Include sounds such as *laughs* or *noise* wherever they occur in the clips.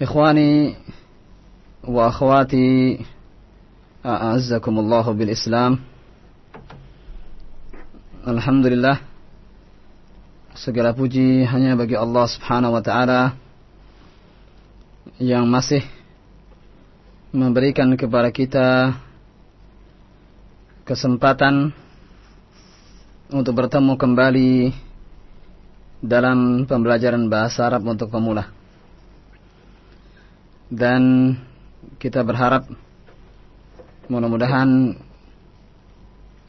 Ikhwani wa akhwati a'azzakumullah bil Islam. Alhamdulillah segala puji hanya bagi Allah Subhanahu wa taala yang masih memberikan kepada kita kesempatan untuk bertemu kembali dalam pembelajaran bahasa Arab untuk pemula. Dan kita berharap Mudah-mudahan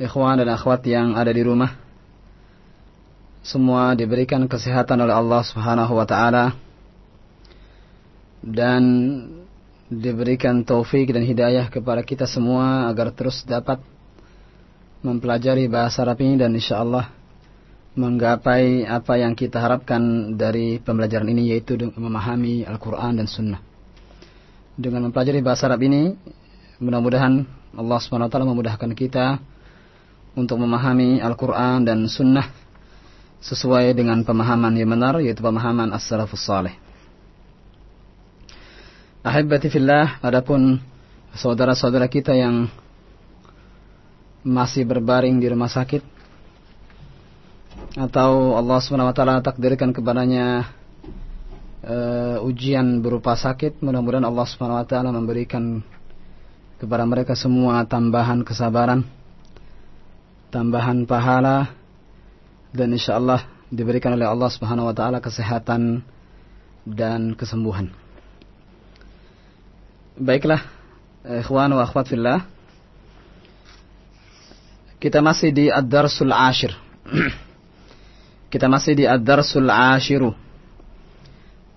ikhwan dan akhwat yang ada di rumah semua diberikan kesehatan oleh Allah Subhanahu wa taala dan diberikan taufik dan hidayah kepada kita semua agar terus dapat mempelajari bahasa Arab ini dan insyaallah menggapai apa yang kita harapkan dari pembelajaran ini yaitu memahami Al-Qur'an dan Sunnah. Dengan mempelajari bahasa Arab ini mudah-mudahan Allah Subhanahu taala memudahkan kita untuk memahami Al-Quran dan Sunnah sesuai dengan pemahaman yang benar yaitu pemahaman As-Salafus Salih. Ahibati fillah, adapun saudara-saudara kita yang masih berbaring di rumah sakit atau Allah Subhanahu wa taala takdirkan kepadanya uh, ujian berupa sakit, mudah-mudahan Allah Subhanahu wa taala memberikan kepada mereka semua tambahan kesabaran tambahan pahala dan insyaallah diberikan oleh Allah Subhanahu wa taala kesehatan dan kesembuhan. Baiklah, ikhwan wa akhwat fillah. Kita masih di Ad-Darsul Ashir. *clears throat* Kita masih di Ad-Darsul Ashiru.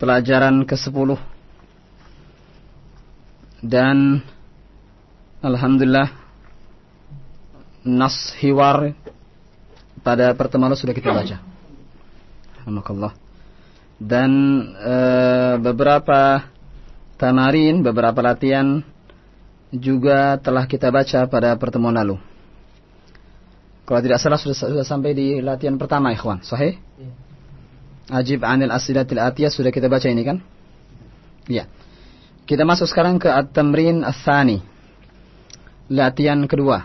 Pelajaran ke-10. Dan alhamdulillah nas hiwar pada pertemuan sudah kita baca. Alhamdulillah. Dan e, beberapa tamarin, beberapa latihan juga telah kita baca pada pertemuan lalu. Kalau tidak salah sudah, sudah sampai di latihan pertama, ikhwan. Sahih? Ya. Ajib anil asilatil atiyah sudah kita baca ini kan? Ya. Kita masuk sekarang ke at-tamrin. Latihan kedua.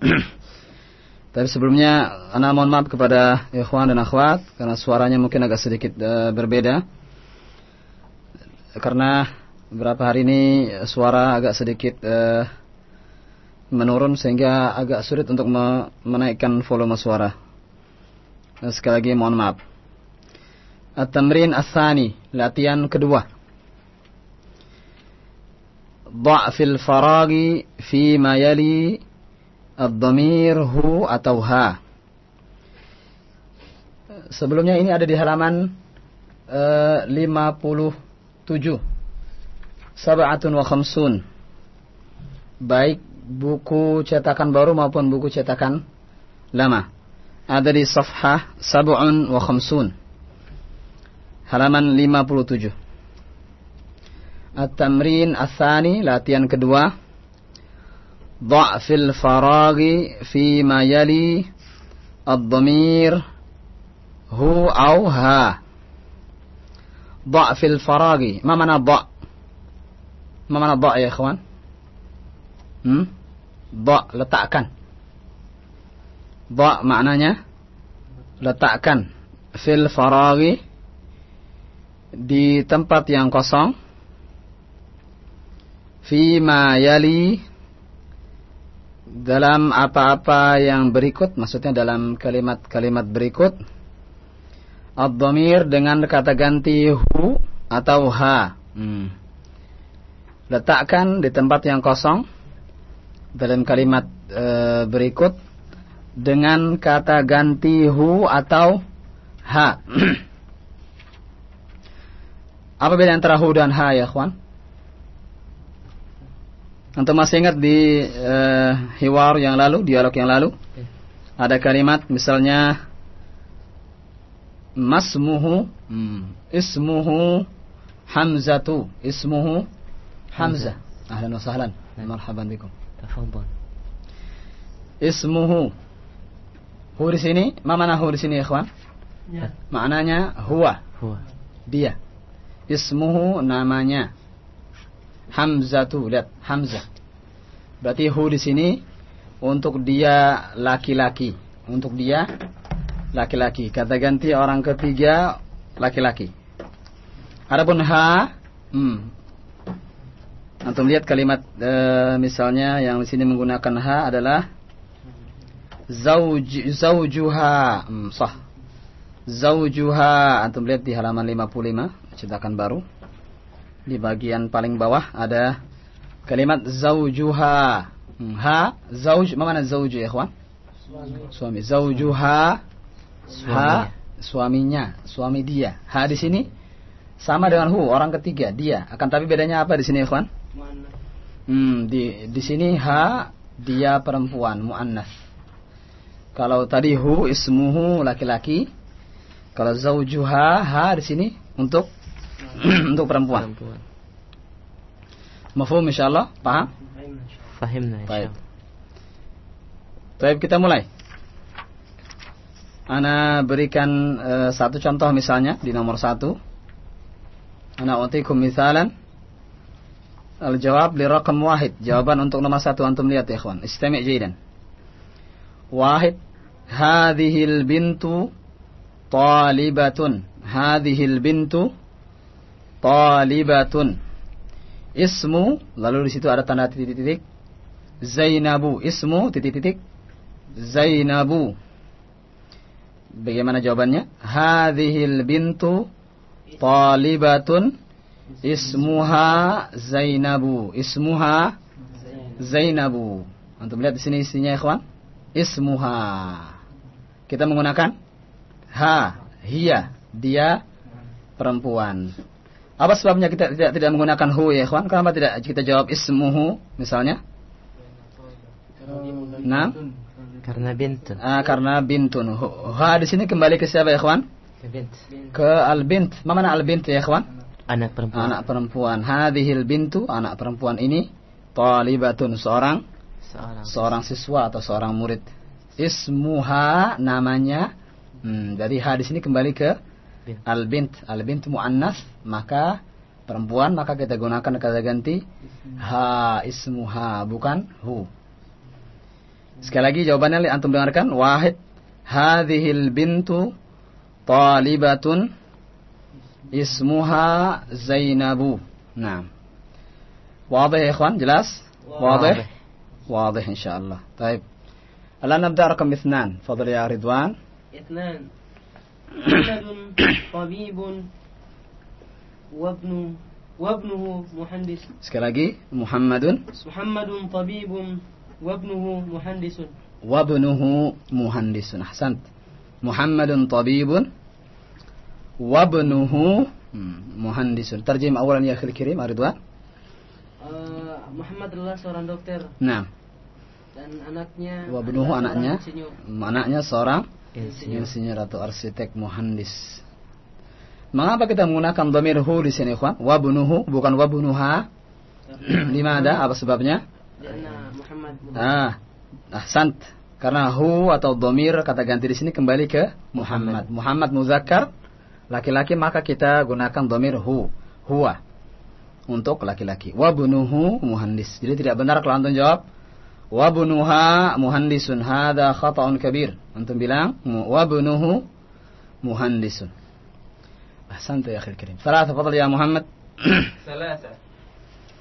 *clears throat* Tapi sebelumnya, Ana mohon maaf kepada ikhwan dan akhwat karena suaranya mungkin agak sedikit uh, berbeda. Karena beberapa hari ini suara agak sedikit uh, menurun sehingga agak sulit untuk menaikkan volume suara. Sekali lagi mohon maaf. At-tamrin as-sani, latihan kedua. Dha'fil faragi fi ma yali Ad-dhamir hu atau ha. Sebelumnya ini ada di halaman uh, 57. Sab'atun wa khamsun. Baik buku cetakan baru maupun buku cetakan lama. Ada di safhah sab'un wa khamsun halaman 57. At-tamrin asani latihan kedua. Dha'fil faragi fi ma yali ad-dhamir hu au ha. Dha'fil faragi. Ma mana dha'? Ma mana dha' ya ikhwan? Hmm? Dha' letakkan. Dha' maknanya letakkan fil faragi di tempat yang kosong fima yali dalam apa-apa yang berikut, maksudnya dalam kalimat-kalimat berikut, ad-dhamir dengan kata ganti hu atau ha. Hmm. Letakkan di tempat yang kosong dalam kalimat e, berikut dengan kata ganti hu atau ha. *clears throat* Apa beda antara hu dan ha ya, kawan? Antum masih ingat di uh, hiwar yang lalu, dialog yang lalu? Ya. Ada kalimat misalnya masmuhu hmm, ismuhu hamzatu ismuhu hamzah. Ahlan wa sahlan. Ya. Marhaban bikum. Tafadhal. Ismuhu Hu di sini, ma mana hu di sini ya, ikhwan? Ya. Maknanya huwa. Huwa. Dia. Ismuhu namanya. Hamzatu, lihat Hamzah. Berarti hu di sini untuk dia laki-laki. Untuk dia laki-laki. Kata ganti orang ketiga laki-laki. Adapun ha, hmm. Antum lihat kalimat e, misalnya yang di sini menggunakan ha adalah zauj zaujuha. Hmm, sah. Zaujuha. Antum lihat di halaman 55 cetakan baru di bagian paling bawah ada kalimat zaujuha. Hmm, ha, zauj, mana zauju ya, ikhwan? Suami. Suami. Zaujuha. Ha, suaminya, suami dia. Ha di sini sama dengan hu, orang ketiga, dia. Akan tapi bedanya apa di sini, ikhwan? Hmm, di di sini ha dia perempuan, muannas. Kalau tadi hu ismuhu laki-laki, kalau zaujuha ha di sini untuk *clears throat* untuk perempuan. perempuan. Mafhum insyaallah? Paham? Fahimna insyaallah. Baik. kita mulai. Ana berikan uh, satu contoh misalnya di nomor satu. Ana utikum misalan. Al-jawab li raqam wahid. Jawaban untuk nomor satu antum lihat ya ikhwan. Istami' jaydan. Wahid. Hadhil bintu talibatun. Hadhil bintu talibatun. Ismu, lalu di situ ada tanda titik-titik. Zainabu, ismu titik-titik. Zainabu. Bagaimana jawabannya? Hadhil bintu talibatun ismuha Zainabu. Ismuha Zainabu. Untuk melihat di sini isinya ikhwan. Ismuha. Kita menggunakan ha, hiya, dia perempuan. Apa sebabnya kita tidak tidak menggunakan hu ya ikhwan? Kenapa tidak kita jawab ismuhu misalnya? Nah, karena bintun. Ah, karena bintun. Ha di sini kembali ke siapa ya ikhwan? Ke bint. Ke al bint. Mana al bint ya ikhwan? Anak perempuan. Anak perempuan. Hadhil bintu, anak perempuan ini talibatun seorang seorang, seorang siswa atau seorang murid. Ismuha namanya. Hmm, jadi ha di sini kembali ke al bint al bint muannas maka perempuan maka kita gunakan kata ganti ha ismuha bukan hu sekali lagi jawabannya antum dengarkan wahid hadhil bintu talibatun ismuha zainabu nah واضح يا اخوان جلاس واضح واضح ان شاء الله طيب الان نبدا رقم اثنان فضل يا رضوان اثنان محمد طبيب وابن وابنه مهندس sekali lagi Muhammadun Muhammadun tabibun wabnuhu muhandisun wabnuhu muhandisun ahsant Muhammadun tabibun wabnuhu hmm, muhandisun terjem awalan ya akhil kirim Ridwan uh, Muhammad adalah seorang dokter nah dan anaknya wabnuhu anaknya anaknya seorang insinyur, insinyur atau arsitek muhandis. Mengapa kita menggunakan dhamir hu di sini, ikhwan? Wabunuhu bukan wabunuha. *clears throat* Lima ada apa sebabnya? Ah, ahsant. Karena hu atau dhamir kata ganti di sini kembali ke Muhammad. Muhammad muzakkar laki-laki maka kita gunakan dhamir hu, huwa untuk laki-laki. Wabunuhu muhandis. Jadi tidak benar kalau antum jawab wabnuha muhandisun hada khata'un kabir antum bilang wabnuhu muhandisun ahsanta ya akhil karim ثلاثة فضل يا محمد. *coughs* ثلاثة.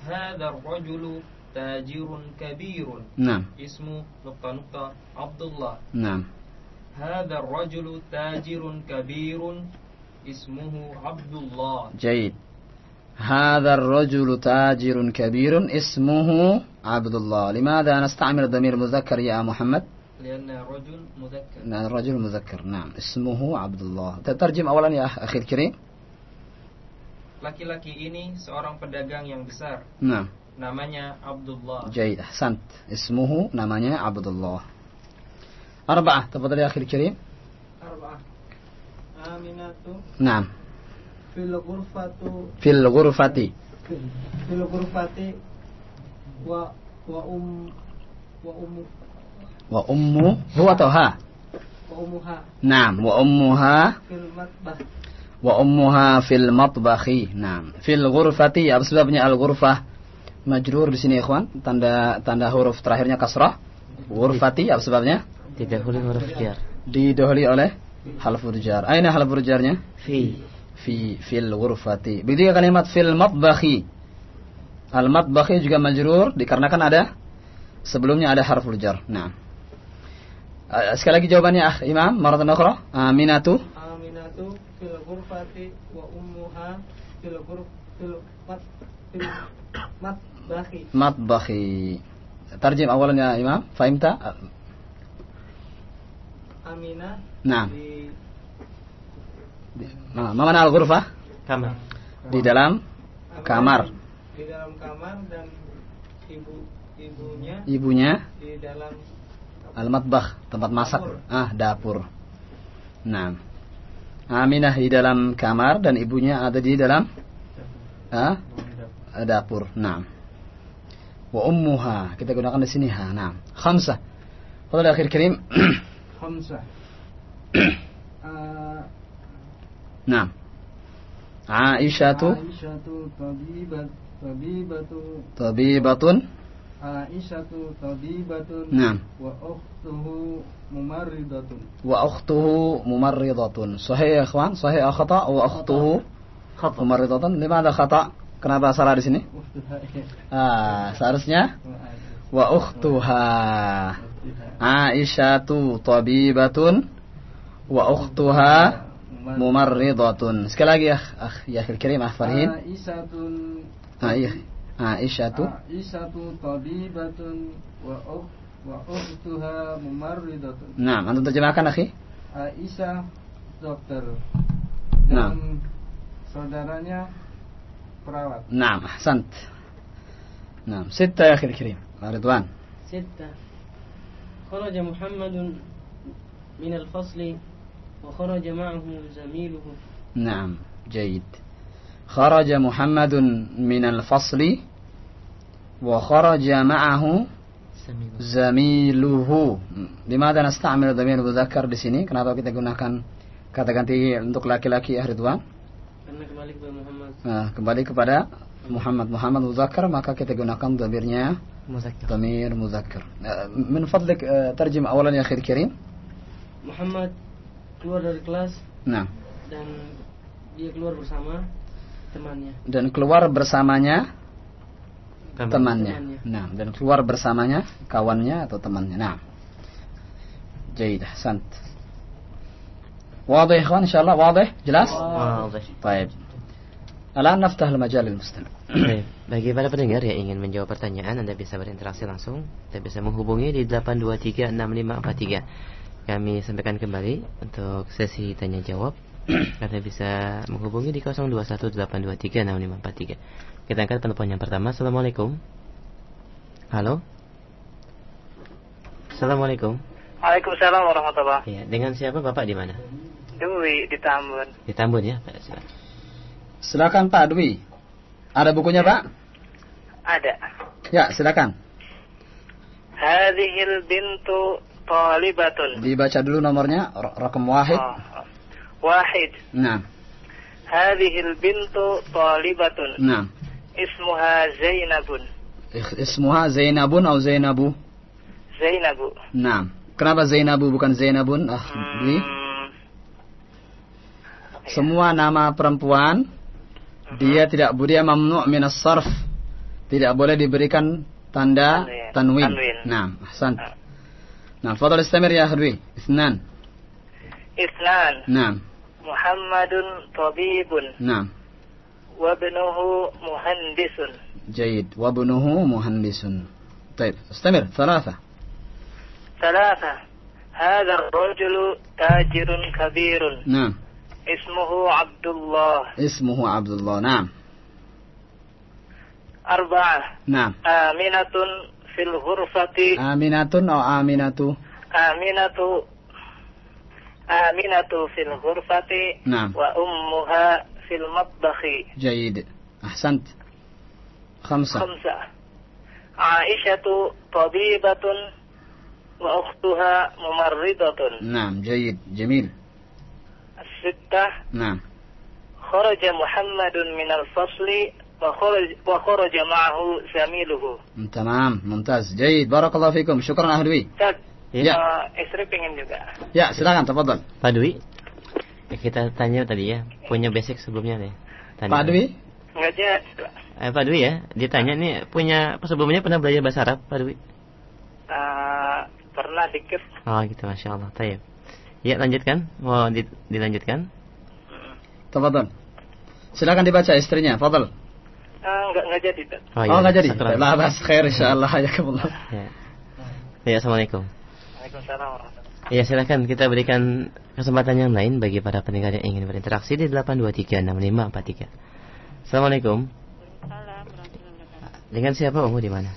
هذا الرجل تاجر كبير. نعم. اسمه نقطة نقطة عبد الله. نعم. هذا الرجل تاجر كبير. اسمه عبد الله. جيد. هذا الرجل تاجر كبير. اسمه عبد الله لماذا نستعمل ضمير مذكر يا محمد لأن رجل مذكر نعم، الرجل مذكر نعم اسمه عبد الله تترجم أولا يا أخي الكريم Laki-laki ini seorang pedagang yang besar نعم Namanya Abdullah جيد أحسنت اسمه نمانيا عبد الله أربعة تفضل يا أخي الكريم أربعة آمنة wa wa um wa ummu wa ummu huwa atau ha? Wa ummuha. Naam wa ummuha. Fil matbah. Wa ummuha fil matbahi. Naam. Fil ghurfati apa sebabnya al ghurfah? Majrur di sini ikhwan. Tanda tanda huruf terakhirnya kasrah. Ghurfati apa sebabnya? Didahului huruf jar. Didahului oleh halfur jar. Aina halfur jarnya? Fi. Fi fil ghurfati. Begitu kalimat fil matbahi. Al-matbakhi juga majrur dikarenakan ada sebelumnya ada harful jar. Nah. Eh, sekali lagi jawabannya ah, Imam maratan Nakhro. Aminatu. Aminatu fil ghurfati wa ummuha fil ghurf fil mat fil matbahi. Tarjim awalnya Imam, fahimta? amina Nah. Di... Nah, mana al-ghurfah? Kamar. Di dalam kamar. kamar di dalam kamar dan ibu ibunya ibunya? di dalam al-matbah tempat masak. Dapur. ah dapur. Nah Aminah di dalam kamar dan ibunya ada di dalam ah, dapur. Nah wa ummuha kita gunakan di sini ha nah khamsah. Kalau akhir kirim *coughs* khamsah. *coughs* Nah Aisyah tu? Aisyah tu tabibat. Tabibatun. Tabibatun. Aisyatu tabibatun. Naam. Wa ukhtuhu mumarridatun. Wa ukhtuhu mumarridatun. Sahih ya ikhwan? Sahih atau khata? Wa ukhtuhu khata. Mumarridatun. Limada khata? Kenapa salah di sini? Iya. Ah, seharusnya wa ukhtuha. Aisyatu tabibatun wa ukhtuha mumarridatun. Sekali lagi ya, akh, ya akhir kirim ah Farhin. Aisyatun عائشة. Ah, عائشة طبيبة وأخ وأختها ممرضة. antum terjemahkan akhi. Aisyah dokter Nah. dan saudaranya perawat. Nah, ahsant. Nah, ستة يا أخي الكريم. رضوان. ستة. خرج محمد من الفصل وخرج معه زميله. نعم. جيد. خرج محمد من الفصل وخرج معه زميله لماذا نستعمل nasta'mil المذكر mudzakkar di sini? Kenapa kita gunakan kata ganti untuk laki-laki ya Ridwan? Karena kembali kepada Muhammad. Nah, kembali kepada Muhammad Muhammad muzakkar maka kita gunakan dhamirnya muzakkar. Dhamir muzakkar. Nah, min fadlik eh, terjem awalan ya akhir Karim. Muhammad keluar dari kelas. Nah. Dan dia keluar bersama temannya dan keluar bersamanya Kamar. temannya. Temannya. Nah, dan keluar bersamanya kawannya atau temannya. Nah. جيد احسنت واضح يا اخوان ان شاء الله واضح jelas Wadah. طيب الان نفتح المجال للمستمع Baik. Bagi para pendengar yang ingin menjawab pertanyaan, Anda bisa berinteraksi langsung. Anda bisa menghubungi di 8236543. Kami sampaikan kembali untuk sesi tanya jawab. *clears throat* Anda bisa menghubungi di 0218236543. Kita angkat penelpon yang pertama. Assalamualaikum. Halo. Assalamualaikum. Waalaikumsalam warahmatullahi Iya, dengan siapa Bapak di mana? Dwi di Tambun. Di Tambun ya, Pak. Silakan. silakan Pak Dwi ada bukunya Pak Ada. ya silakan Hadhil bintu talibatun. dibaca dulu nomornya rakam wahid Oh. Wahid. nah Hadhil bintu talibatun. nah Ismuha Zainabun. Ik- ismuha Zainabun atau Zainabu Zainabu. nah kenapa Zainabu bukan Zainabun ah Dwi Hmm. Semua nama perempuan dia tidak dia mamnu' minas sarf. Tidak boleh diberikan tanda Tanwin. tanwin. Tanwin. Naam, ahsan. Ah. Naam, fadal istamir ya Hadwi. Isnan. اثنان Naam, محمد طبيب naam. وابنه مهندس جيد وابنه مهندس طيب استمر ثلاثة ثلاثة هذا الرجل تاجر كبير نعم اسمه عبد الله اسمه عبد الله نعم أربعة نعم آمنة في الغرفة آمنة أو آمنة آمنة آمنة في الغرفة نعم وأمها في المطبخ جيد أحسنت خمسة خمسة عائشة طبيبة وأختها ممرضة نعم جيد جميل الستة نعم خرج محمد من الفصل وخرج, وخرج معه زميله تمام ممتاز جيد بارك الله فيكم شكرا أهلوي Ustaz, Ya. eh, istri pengen juga. Ya silakan tafadhal Pak Dwi, ya, kita tanya tadi ya, punya basic sebelumnya nih. Tanya. Pak Dwi Enggak jadi. Eh, Pak Dwi ya, ditanya nih punya sebelumnya pernah belajar bahasa Arab, Pak Dwi? Eh, pernah dikit. Oh gitu, masya Allah. Tayyib. Ya lanjutkan, mau di- dilanjutkan? tafadhal silakan dibaca istrinya fadhal Eh, enggak enggak jadi. Oh, iya, nggak jadi syukran. lah bas khair insyaallah hayakumullah Ya. Ya, assalamualaikum. Ya silahkan kita berikan kesempatan yang lain bagi para pendengar yang ingin berinteraksi di 8236543. Assalamualaikum. Dengan siapa kamu di mana?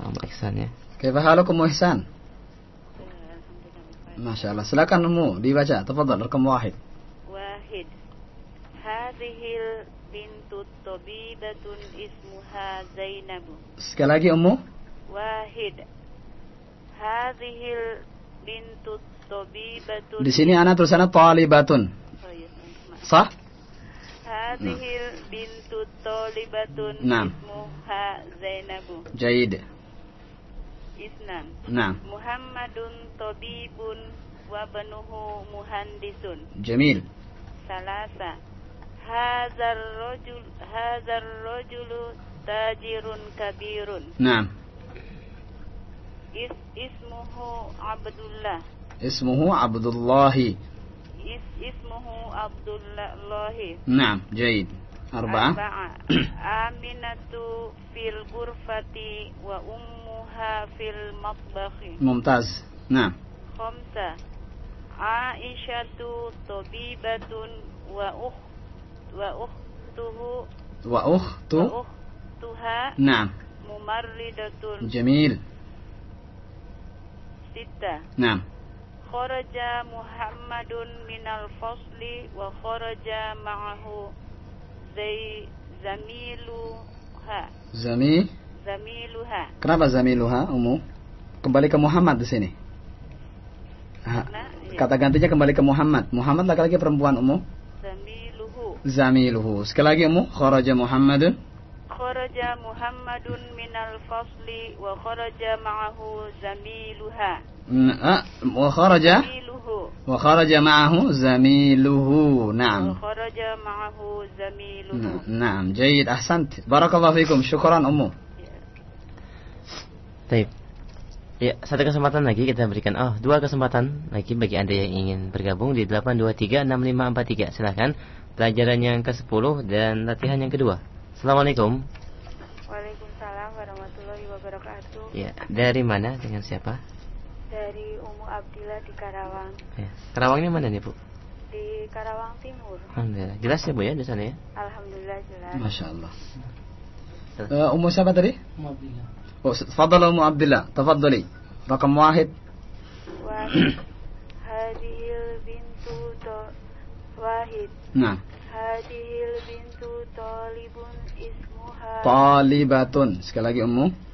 Oh, Mbak Ihsan ya. Oke, Kaifahalukum Ihsan? Masya Allah. Silakan Umu dibaca. Tafadhal rekam wahid. Wahid. Hadhil bintu tabibatun ismuha Zainabu. Sekali lagi Umu. Wahid. Hadhil bintu tabibatun. Di sini ana tulisannya talibatun. Oh, iya. Sah? Hadhil bintut talibatun. Naam. muha Zainabu. Jaid. Isnan. Naam. Muhammadun tabibun wa banuhu muhandisun. Jamil. Salasa. Hazar rajul hazar rajulu tajirun kabirun. Naam. إسمه عبد الله اسمه عبد الله اس إسمه عبد الله نعم جيد. أربعة. أربعة. آمنة في الغرفة وأمها في المطبخ. ممتاز. نعم. خمسة. عائشة طبيبة وأخت وأخته وأخت؟ وأختها نعم. ممرضة. جميل. ستة نعم خرج محمد من الفصل وخرج معه زي زميلها زميل زميلها Kenapa zamiluha Ummu? Kembali ke Muhammad di sini. Ha, Nah, iya. Kata gantinya kembali ke Muhammad. Muhammad laki-laki perempuan Ummu? زميله Zamiluhu. Sekali lagi Ummu, kharaja Muhammadun. kharaja Muhammadun minal fasli wa kharaja ma'ahu zamiluha. Wa kharaja wa kharaja ma'ahu zamiluhu. Naam. Wa kharaja ma'ahu zamiluhu. Naam, jayyid ahsant. Barakallahu fikum. Syukran ummu. Iya. Baik. Ya, satu kesempatan lagi kita berikan. Oh, dua kesempatan lagi bagi Anda yang ingin bergabung di 8236543. Silahkan pelajaran yang ke-10 dan latihan yang kedua. Assalamualaikum. Ya, dari mana dengan siapa? Dari Umu Abdillah di Karawang. Ya. Karawang ini mana nih, Bu? Di Karawang Timur. Alhamdulillah. Jelas ya, Bu ya di sana ya? Alhamdulillah jelas. Masya Allah. Uh, Umu siapa tadi? Umu Abdillah. Oh, تفضل Umu Abdillah. Tafadhali. Rakam 1. Wahid. Hadihil bintu to wahid. Nah. Hadihil bintu talibun ismuha. Talibatun. Sekali lagi Umu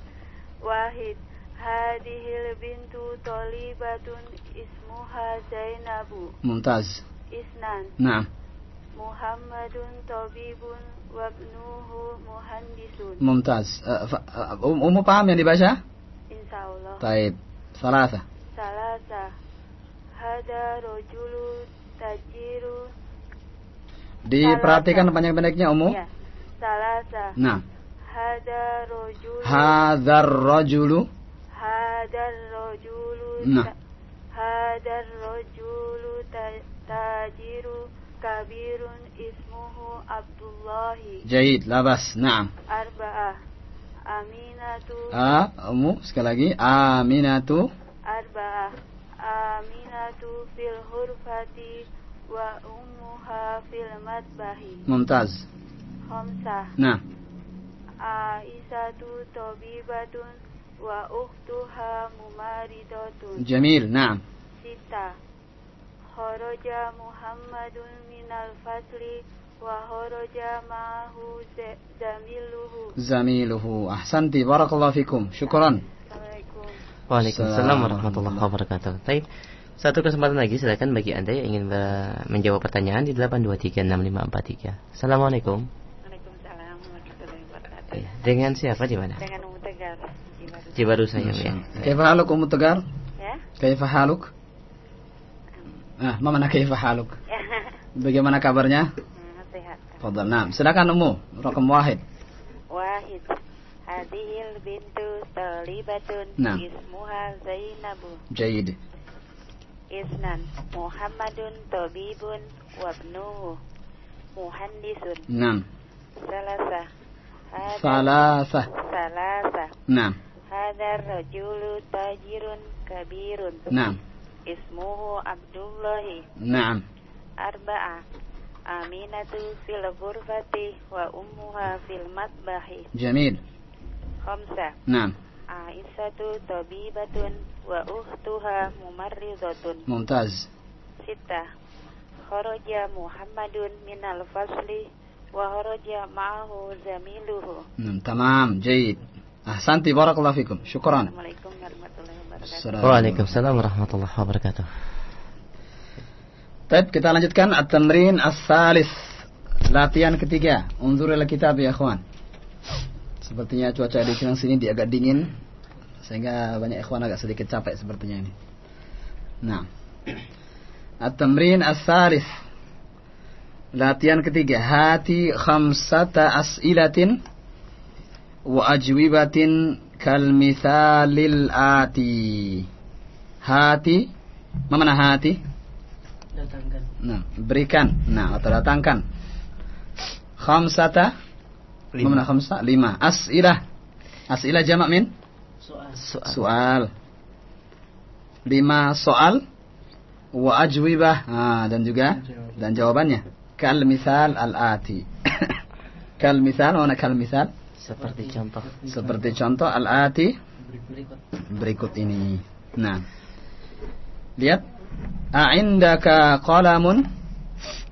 wahid hadihil bintu tolibatun ismuha Zainabu Mumtaz. Isnan. Naam. Muhammadun tabibun wabnuhu muhandisun. Mumtaz. Uh, um, Umu paham yang dibaca? Insyaallah. Taib. Salasa Salasa Hada rojulu tajiru Diperhatikan panjang pendeknya Umu. Ya. Salasa Nah Hadar rojulu. Hadar rojulu. Hadar. Nah. Hadar rojulu tajiru kabirun ismuhu Abdullahi. Jahid, labas, naam. Arba'ah. Aminatu. Ah, sekali lagi. Aminatu. Arba'ah. Aminatu fil hurfati wa ummuha fil matbahi. Mumtaz. Khamsah. Nah. عائشة طبيبة وأختها ممرضة Jamil. Nah. ستة خرج محمد من الفصل وخرج معه ز- زميله Zamiluhu. Ahsanti. Barakallahu fikum. Syukran. Assalamualaikum Waalaikumsalam warahmatullahi wabarakatuh. Baik. Satu kesempatan lagi silakan bagi Anda yang ingin eh, menjawab pertanyaan di 8236543. Assalamualaikum. Dengan siapa di mana? Dengan Umu Tegar Jibaru. Cibaru saya ya. Kaifa haluk Ummu Tegar? Ya? Kaifa haluk? Ah, ma mana kaifa haluk? Ya. *laughs* Bagaimana kabarnya? Hmm, Sehat Fadal. Nah, silakan Ummu. Rakam wahid. Wahid Hadihil bintu talibatun Nah. Ismuha Zainabu Jayid. Isnan Muhammadun Tabibun Wabnuhu Muhandisun Nah. Salasa Salasa. Salasa Nah. Hadar rajulu tajirun kabirun Nah. Ismuhu Abdullahi Naam. Arba'a Aminatu fil ghurfati wa ummuha fil matbahi Jamil. Khamsa Naam. Aisyatu tabibatun wa ukhtuha mumarridatun Mumtaz. Sita Kharaja Muhammadun Barakallahu fikum. Syukran. Assalamualaikum warahmatullahi wabarakatuh Assalamualaikum. Waalaikumsalam warahmatullahi wabarakatuh. Baik, kita lanjutkan at-tamrin as-salis. Latihan ketiga. Unzur ila kitab ya ikhwan. Sepertinya cuaca di siang sini dia agak dingin sehingga banyak ikhwan agak sedikit capek sepertinya ini. Nah. At-tamrin as-salis. Latihan ketiga. Hati khamsata as'ilatin wa ajwibatin kal mithalil ati. Hati. Mana hati? Datangkan. Nah, berikan. Nah, atau datangkan. Khamsata. Lima. Mana khamsa? Lima. As'ilah. As'ilah jamak min? Soal. Soal. Soal. Lima soal. Wa ajwibah. Ah, dan juga dan jawabannya. Kal misal al-ati. *coughs* kal misal, mana kal misal? Seperti contoh. Seperti contoh al-ati Berikut. berikut ini. Nah. Lihat. A'indaka qalamun?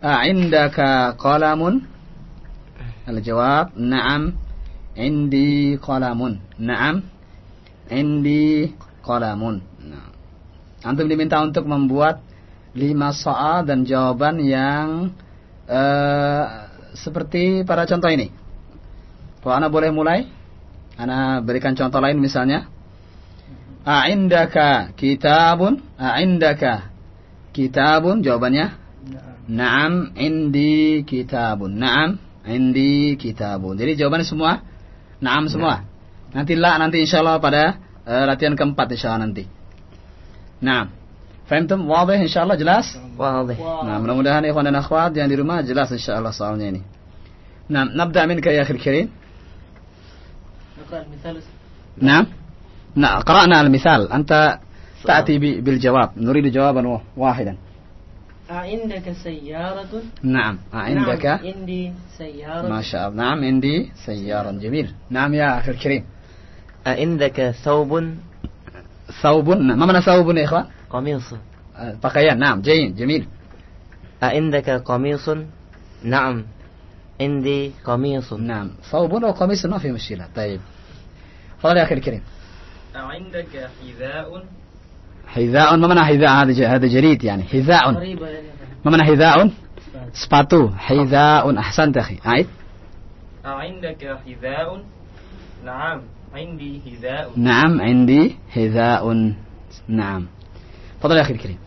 A'indaka qalamun? Al-jawab, na'am. Indi qalamun. Na'am. Indi qalamun. Nah. Antum diminta untuk membuat lima soal dan jawaban yang eh, seperti pada contoh ini. Kalau Anda boleh mulai, Anda berikan contoh lain misalnya. A'indaka kitabun? A'indaka kitabun? Jawabannya? Naam, indi kitabun. Naam, indi kitabun. Jadi jawabannya semua? Naam semua. Nanti la nanti insyaallah pada eh, latihan keempat insyaallah nanti. Naam. Fahimtum? Wadih insyaallah jelas? Wadih. Nah, mudah-mudahan ikhwan dan akhwat yang di rumah jelas insyaallah soalnya ini. Nah, nabda minka ya akhir karim. نقرأ المثال نعم. نعم قرأنا المثال. أنت تأتي ب- بالجواب. نريد جوابا واحدا. عندك سيارة؟ نعم عندك نعم عندي سيارة. ما شاء الله. نعم عندي سيارة. جميل. نعم يا أخي الكريم. عندك ثوب؟ ثوب؟ نعم. ما معنى ثوب يا إخوان؟ قميص. آه، بقيان نعم جيد جميل. عندك قميص؟ نعم عندي قميص. نعم ثوب وقميص ما في مشكلة. طيب تفضل يا أخي الكريم. عندك حذاء؟ حذاء ما معنى حذاء؟ هذا هذا جريد يعني. حذاء. يعني. ما معنى حذاء؟ سباتو. حذاء أحسنت أخي. أعيد. عندك حذاء؟ نعم عندي حذاء. نعم عندي حذاء. نعم. تفضل يا أخي الكريم.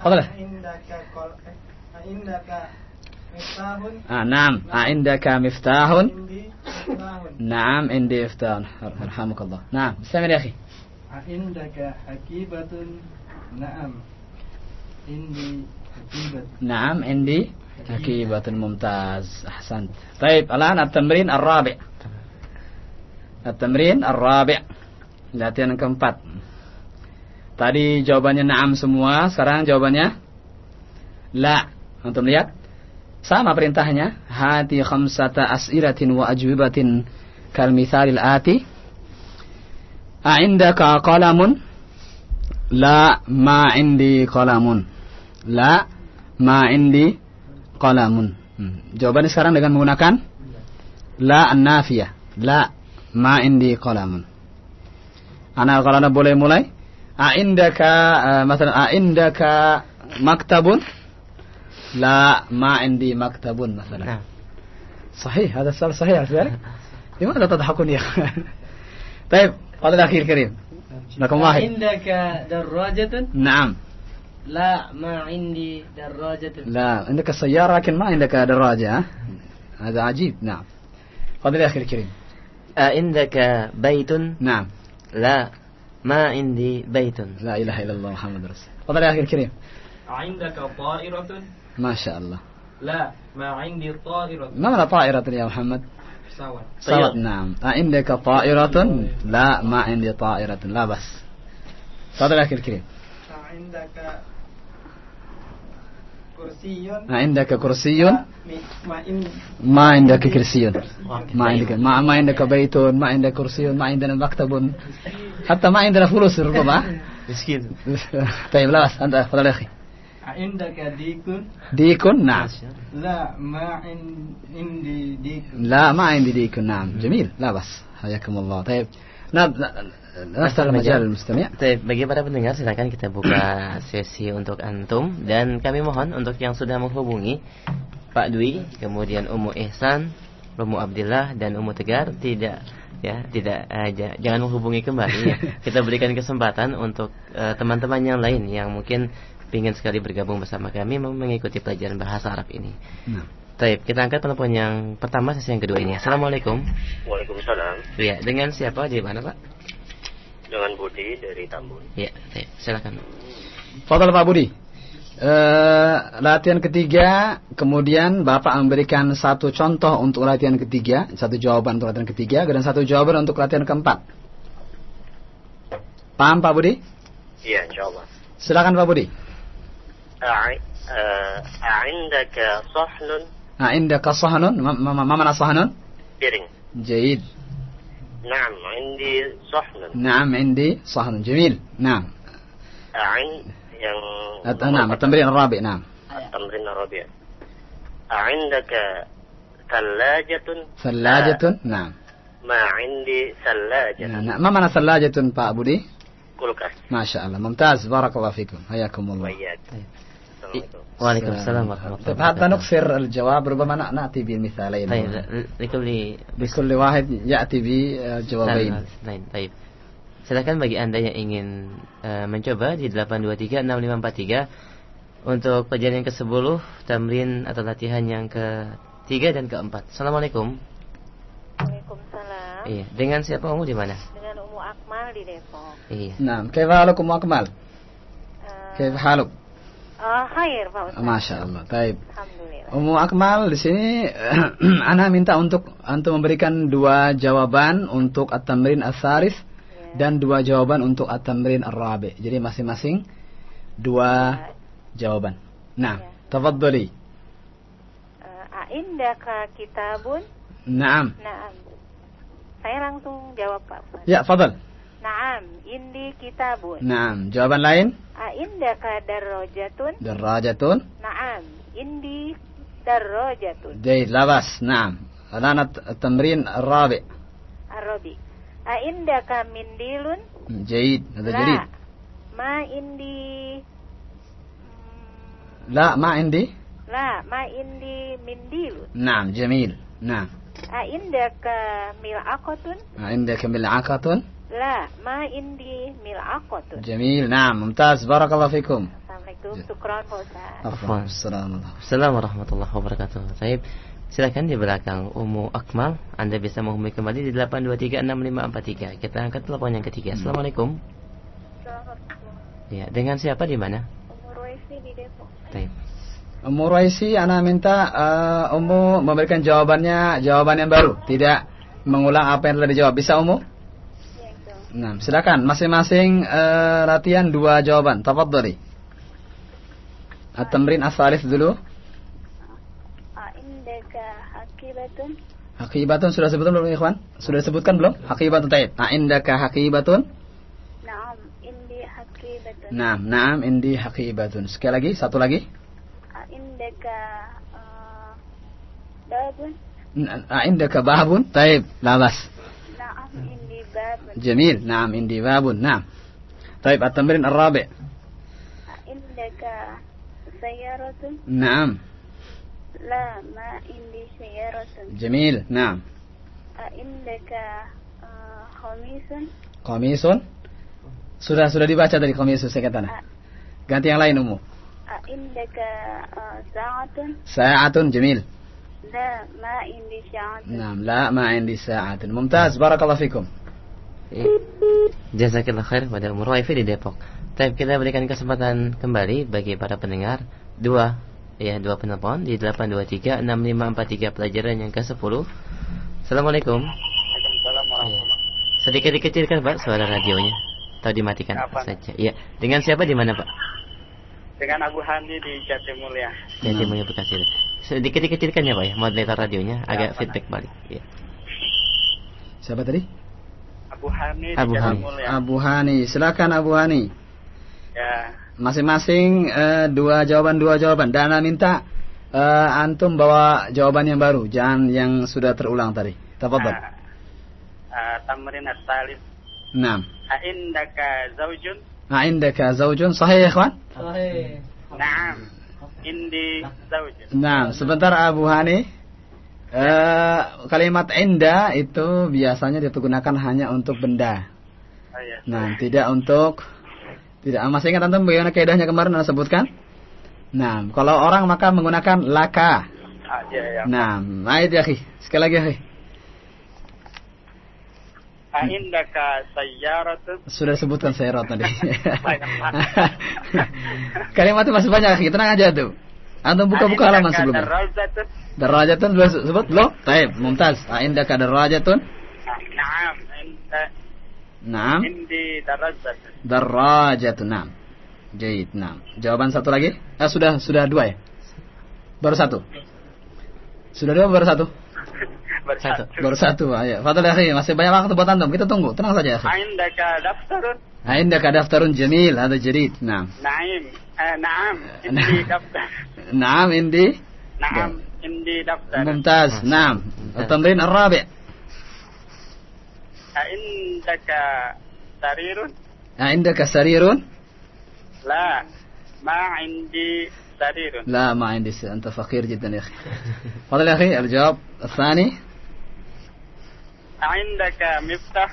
تفضل. عندك مفتاح نعم آه، عندك مفتاح. نعم عندي مفتاح. رحمك الله. نعم. استمر يا أخي. عندك حكيبة. نعم. عندي حكيبة. نعم عندي حكيبة. ممتاز. أحسنت. طيب الآن التمرين الرابع. التمرين الرابع. Latihan keempat. Tadi jawabannya naam semua sekarang jawabannya la. Untuk lihat sama perintahnya. Hati khamsata as'iratin wa ajwibatin kal mithalil ati. A'indaka qalamun? La ma indi qalamun. La ma indi qalamun. Hmm. jawabannya sekarang dengan menggunakan la an-nafiyah. La ma indi qalamun ana kalau anda boleh mulai a'indaka uh, masalan a'indaka maktabun la ma indi maktabun masalan نعم صحيح هذا السؤال صحيح على ذلك لماذا تضحكون يا أخوان طيب قال الأخير الكريم رقم واحد عندك دراجة نعم لا ما عندي دراجة لا عندك سيارة لكن ما عندك دراجة ها؟ هذا عجيب نعم فضل يا أخي الكريم أعندك بيت نعم لا ما عندي بيت. لا إله إلا الله محمد رسول الله. فضل يا أخي الكريم. عندك طائرة؟ ما شاء الله. لا ما عندي طائرة. ما معنى طائرة يا محمد؟ pesawat صوت نعم. عندك طائرة؟ لا ما عندي طائرة لا بس. فضل يا أخي الكريم. عندك كرسي عندك كرسي ما ما عندك كرسي ما عندك. ما, ما عندك بيت ما عندك كرسي ما عندنا مكتب. حتى ما عندنا فلوس ربما. مسكين. *laughs* طيب لا بس أنت تفضل يا أخي. عندك ديك ديك نعم. لا ما عن- عندي ديك لا ما عندي ديك نعم. جميل. لا بس. حياكم الله. طيب. نب- Asal majal mustamia. Bagi para pendengar silakan kita buka *clears throat* sesi untuk antum dan kami mohon untuk yang sudah menghubungi Pak Dwi, kemudian Umu Ihsan, Umu Abdillah dan Umu Tegar tidak ya tidak eh, aja jangan menghubungi kembali ya. *laughs* Kita berikan kesempatan untuk eh, teman-teman uh, yang lain yang mungkin ingin sekali bergabung bersama kami mengikuti pelajaran bahasa Arab ini. Nah. Baik, kita angkat telepon yang pertama sesi yang kedua ini. Assalamualaikum. Waalaikumsalam. Iya, dengan siapa di mana Pak? dengan Budi dari Tambun. Ya, silakan. Fadal Pak Budi. E, latihan ketiga, kemudian Bapak memberikan satu contoh untuk latihan ketiga, satu jawaban untuk latihan ketiga, dan satu jawaban untuk latihan keempat. Paham Pak Budi? Iya, Insyaallah. Silakan Pak Budi. Eh, a'indaka sahnun. A'indaka sahnun. Ma mana sahnun? Piring. Jaid. نعم عندي صحن نعم عندي صحن جميل نعم أعن yang الت- نعم التمرين الرابع نعم التمرين الرابع أعندك ثلاجة ثلاجة نعم ما عندي ثلاجة نعم. ما معنى ثلاجة Pak Budi kulkas ما شاء الله ممتاز بارك الله فيكم حياكم الله وإياك Assalamualaikum Waalaikumsalam warahmatullahi طيب حتى wabarakatuh. نكسر الجواب ربما ن- نأتي بمثالين طيب لكل بكل واحد يأتي بجوابين lain. Baik. Silakan bagi Anda yang ingin eh, mencoba di 8236543 untuk pelajaran yang ke-10, tamrin atau latihan yang ke-3 dan ke-4. Assalamualaikum. Waalaikumsalam. Iya, dengan siapa kamu di mana? Dengan Umu Akmal di Depok. Iya. نعم كيف حالكم أكمل Eh, كيف حالك Uh, khair Pak Ustaz. Masya Allah. Taib. Alhamdulillah. Umu Akmal di sini *clears throat* Ana minta untuk antum memberikan dua jawaban untuk At-Tamrin As-Saris yeah. dan dua jawaban untuk At-Tamrin Ar-Rabi. Jadi masing-masing dua yeah. jawaban. Nah, yeah. tafadhali. Uh, eh, aindaka kitabun? Naam. Naam. Saya langsung jawab Pak Ustaz. Ya, fadal. Naam, indi kitabun. Naam. Jawaban lain? Aindaka darrojatun? Darajatun. Naam, indi darrojatun. جيد لا بأس نعم الآن الت- التمرين الرابع Arabi. Aindaka mindilun? جيد هذا جديد La. Ma indi Hmm, لا ما عندي La, ma indi mindilun. نعم جميل نعم Aindaka mil'aqatun? عندك ملعقة La, ma indi mil'aqatun. جميل نعم ممتاز بارك الله فيكم Assalamualaikum. wabarakatuh. Syukran Pak Ustaz. Afwan. Assalamualaikum. Assalamualaikum warahmatullahi wabarakatuh. Baik. Silakan di belakang Umu Akmal, Anda bisa menghubungi kembali di 8236543. Kita angkat telepon yang ketiga. Assalamualaikum. Ya, dengan siapa di mana? Umur Waisi di Depok. Baik. Ummu Raisi, Ana minta uh, Ummu memberikan jawabannya jawaban yang baru, tidak mengulang apa yang telah dijawab. Bisa Ummu? Nah, silakan masing-masing eh, latihan dua jawaban. Tafadhali. At-tamrin as-salis dulu. Hakibatun. Hakibatun sudah sebutkan belum ikhwan? Sudah disebutkan belum? Hakibatun taib. Nah, indaka hakibatun. Naam, indi hakibatun. Nah, naam indi hakibatun. Sekali lagi, satu lagi. Aindaka uh, babun. Nah, indaka babun. Taib. Labas. Naam indi babun. Naam. Taib at-tamrin ar-rabi. Aindaka sayaratun. Naam. La, ma indi sayaratun. Jamil. Naam. Aindaka uh, khamisun. Qamisun. Sudah sudah dibaca tadi qamisun saya katakan. Ganti yang lain umum. Aindaka uh, sa'atun. Sa'atun jamil. La, ma indi sa'atun. Naam, la ma indi sa'atun. Mumtaz, barakallahu fikum. Jazakallah khair pada Umur Waifi di Depok. Tapi kita berikan kesempatan kembali bagi para pendengar dua ya dua penelpon di 823 6543 pelajaran yang ke-10. Assalamualaikum. Sedikit dikecilkan Pak suara radionya atau dimatikan Apa? saja. Iya. Dengan siapa di mana Pak? dengan Abu Handi di Jatimulya. Hmm. Bekasi. Sedikit dikecilkan ya Pak ya moderator radionya agak feedback balik. Iya. Siapa tadi? Abu Hani Abu Hani. Jatimulya. Abu Hani. Silakan Abu Hani. Ya, Masing-masing eh, dua jawaban dua jawaban. Dan minta eh, antum bawa jawaban yang baru, jangan yang sudah terulang tadi. Tafadhal. Nah, uh, tamrin at-talib. Naam. Aindaka zaujun? Ah, indaka zaujun sahih ya, ikhwan? Sahih. Naam. Indi zaujun. Nah, sebentar Abu Hani. Eh, kalimat inda itu biasanya digunakan hanya untuk benda. Oh, iya. Nah, tidak untuk tidak masih ingat antum bagaimana kaidahnya kemarin Anda sebutkan? Nah, kalau orang maka menggunakan laka. Ah, iya, iya. Nah, ayat ya. Sekali lagi, akhi. Aindaka sayyaratun? Sudah sebutkan *laughs* saya rot tadi. Kalimat itu masih banyak, akhi. Tenang aja tuh. Antum buka-buka halaman sebelumnya. darajatun? Sudah sebut belum? Taib, mumtaz. Indaka darajatun. Ah, Naam. Naam. indi darajatun. Darajatun. Naam. Jahit, naam. Jawaban satu lagi? Eh, sudah sudah dua ya? Baru satu. Sudah dua baru satu? Bersatu. *laughs* Baru satu. Ayo, Fadal ya, akhi. Masih banyak waktu buat antum. Kita tunggu. Tenang saja, akhi. Aindaka daftarun? Indaka daftarun jamil. Ada jadid. Naam. Naim. Eh, naam. Indi daftar. Naam, indi. Naam. Indi daftar. ممتاز نعم ممتاز. التمرين الرابع Aindaka sarirun? عندك سرير لا ما عندي سرير لا ما عندي س... أنت فقير جدا يا أخي فضل يا أخي الجواب الثاني عندك مفتاح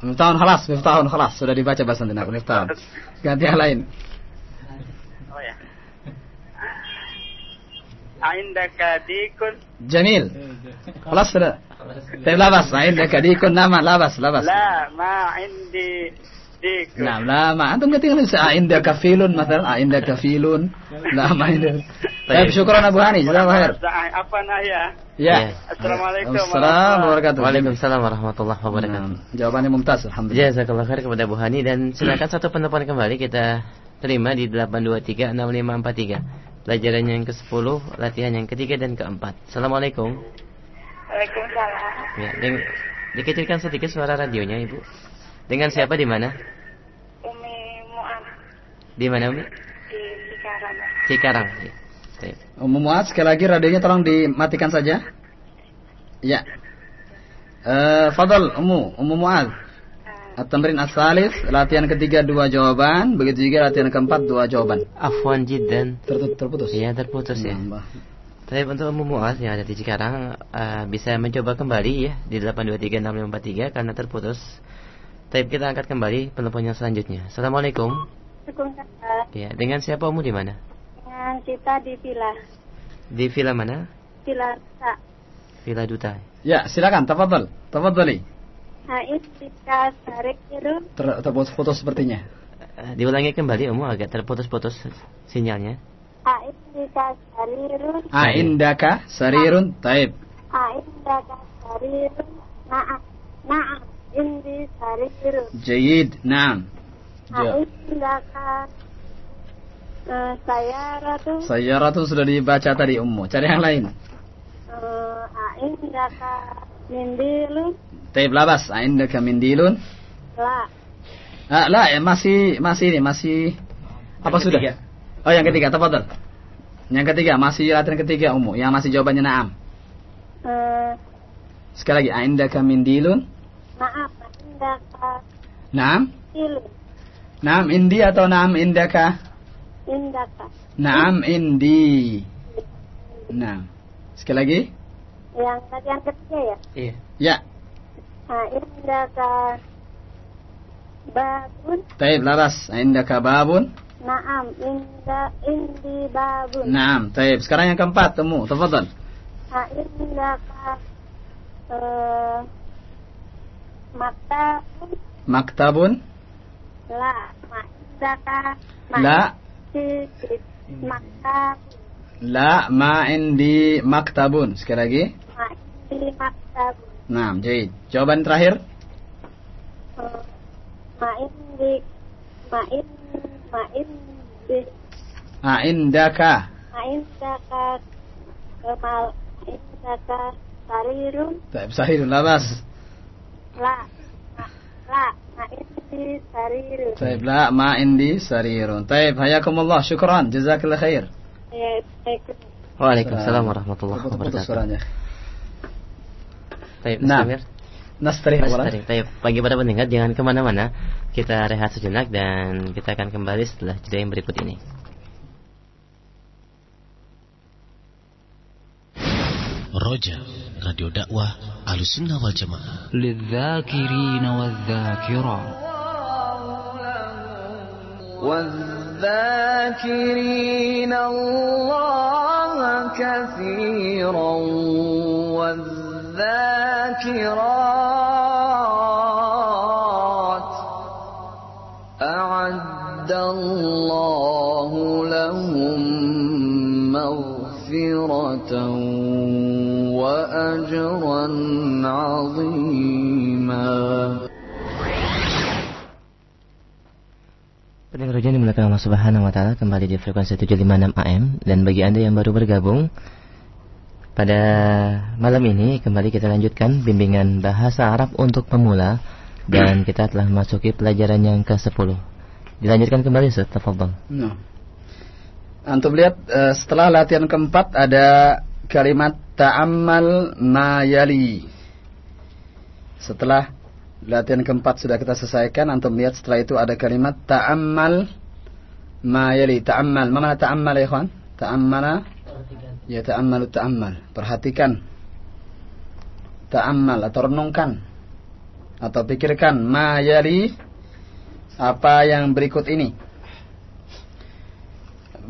Miftahun khalas, miftahun khalas. sudah dibaca bahasa tentang miftahun. Ganti yang lain. Oh, ya. Aindaka dikun. Jamil. kelas sudah. Tapi labas, aindaka dikun nama labas, labas. La, ma indi لا ما عندي ديك نعم لا ما أنتم قلتين عندك كفيل مثلا عندك كفيل لا ما عندك طيب شكرا أبو هاني جزاك الله خير apa nah ya يا Assalamualaikum السلام warahmatullahi Waalaikumsalam warahmatullahi wabarakatuh. Nah, jawabannya mumtaz alhamdulillah. Jazakallah khair kepada Bu Hani dan silakan satu penelpon kembali kita terima di 8236543. Pelajaran yang ke-10, latihan yang ketiga dan keempat. Assalamualaikum. Waalaikumsalam. Ya, deng- dikecilkan sedikit suara radionya, Ibu. Dengan siapa di mana? Umi Mu'am Di mana, Umi? di Cikarang. Cikarang. Ya. Baik. Ummu Muaz sekali lagi radionya tolong dimatikan saja. Ya. Eh, fadal Ummu, Ummu Muaz. At-tamrin as-salis, latihan ketiga dua jawaban, begitu juga latihan keempat dua jawaban. Afwan jiddan. Tertutup terputus. Iya, terputus ya. Nambah. Tapi untuk Ummu Muaz yang ada di Cikarang eh, bisa mencoba kembali ya di 8236543 karena terputus. Tapi kita angkat kembali penelpon yang selanjutnya. Assalamualaikum. Waalaikumsalam. Ya, dengan siapa Umu di mana? Dengan kita di villa. Di villa mana? Villa Sa. Villa Duta. Ya, silakan. Tafadhal. Tafadhali. Haid jika sariru Ter terputus sepertinya. Eh, Diulangi kembali Umu agak terputus-putus sinyalnya. Haid jika sariru A indaka sarirun. Taib. Haid jika sariru Naam Naam. Ja- Haid jika eh, Sayaratu Sayyaratun sudah dibaca tadi Ummu. Cari yang lain. eh, Haid jika Mindilu Taib labas. A indaka mindilun. La Ah, lah, ya, masih masih ini masih apa sudah? Oh, yang ketiga, tafadhal. Yang ketiga, masih latihan ketiga Ummu. Yang masih jawabannya na'am. eh, Sekali lagi, a indaka mindilun. Maaf Indaka Naam. Ilu Naam indi atau naam indaka? Indaka Naam indi. Naam. Sekali lagi? Yang tadi yang ketiga ya Iya. Ya. Nah, indaka babun, Taib laras. Indaka babun. naam, inda indi babun. Naam. Taib. Sekarang yang keempat, temu. Tafadhal. Nah, indaka eh, maktabun, Maktabun. la, ma indaka ma La. indi maktab, La ma indi maktabun. Sekali lagi. ma indi maktabun. Naam. Jayid. Jawaban terakhir. Eh, ma indi ma in ma indi A indaka. ma indaka kemal indaka sarirun sahih labas. La, ma, la, ma indi sarirun. Taib la ma indi sarirun. Taib hayakumullah. Syukran. Jazakallah khair. Ya. Waalaikumsalam warahmatullahi wabarakatuh. Baik, Nah. Nastarih. Tarik. Baik, bagi para pendengar jangan ke mana-mana. Kita rehat sejenak dan kita akan kembali setelah jeda yang berikut ini. Roja, Radio Dakwah Ahlussunnah wal Jamaah. للذاكرين والذاكرات والذاكرين الله كثيرا والذاكرات Hujan dimulakan Allah Subhanahu wa taala kembali di frekuensi 756 AM dan bagi Anda yang baru bergabung pada malam ini kembali kita lanjutkan bimbingan bahasa Arab untuk pemula dan kita telah memasuki pelajaran yang ke-10. Dilanjutkan kembali Ustaz, tafadhol. Nah. Antum lihat eh, setelah latihan keempat ada kalimat ta'ammal ma yali. Setelah latihan keempat sudah kita selesaikan, antum lihat setelah itu ada kalimat ta'ammal ma yali. Ta'ammal, ma mana ta'ammal ya ikhwan? Ta'ammala ya ta'ammalu ta'ammal. Perhatikan. Ta'ammal atau renungkan atau pikirkan ma yali apa yang berikut ini.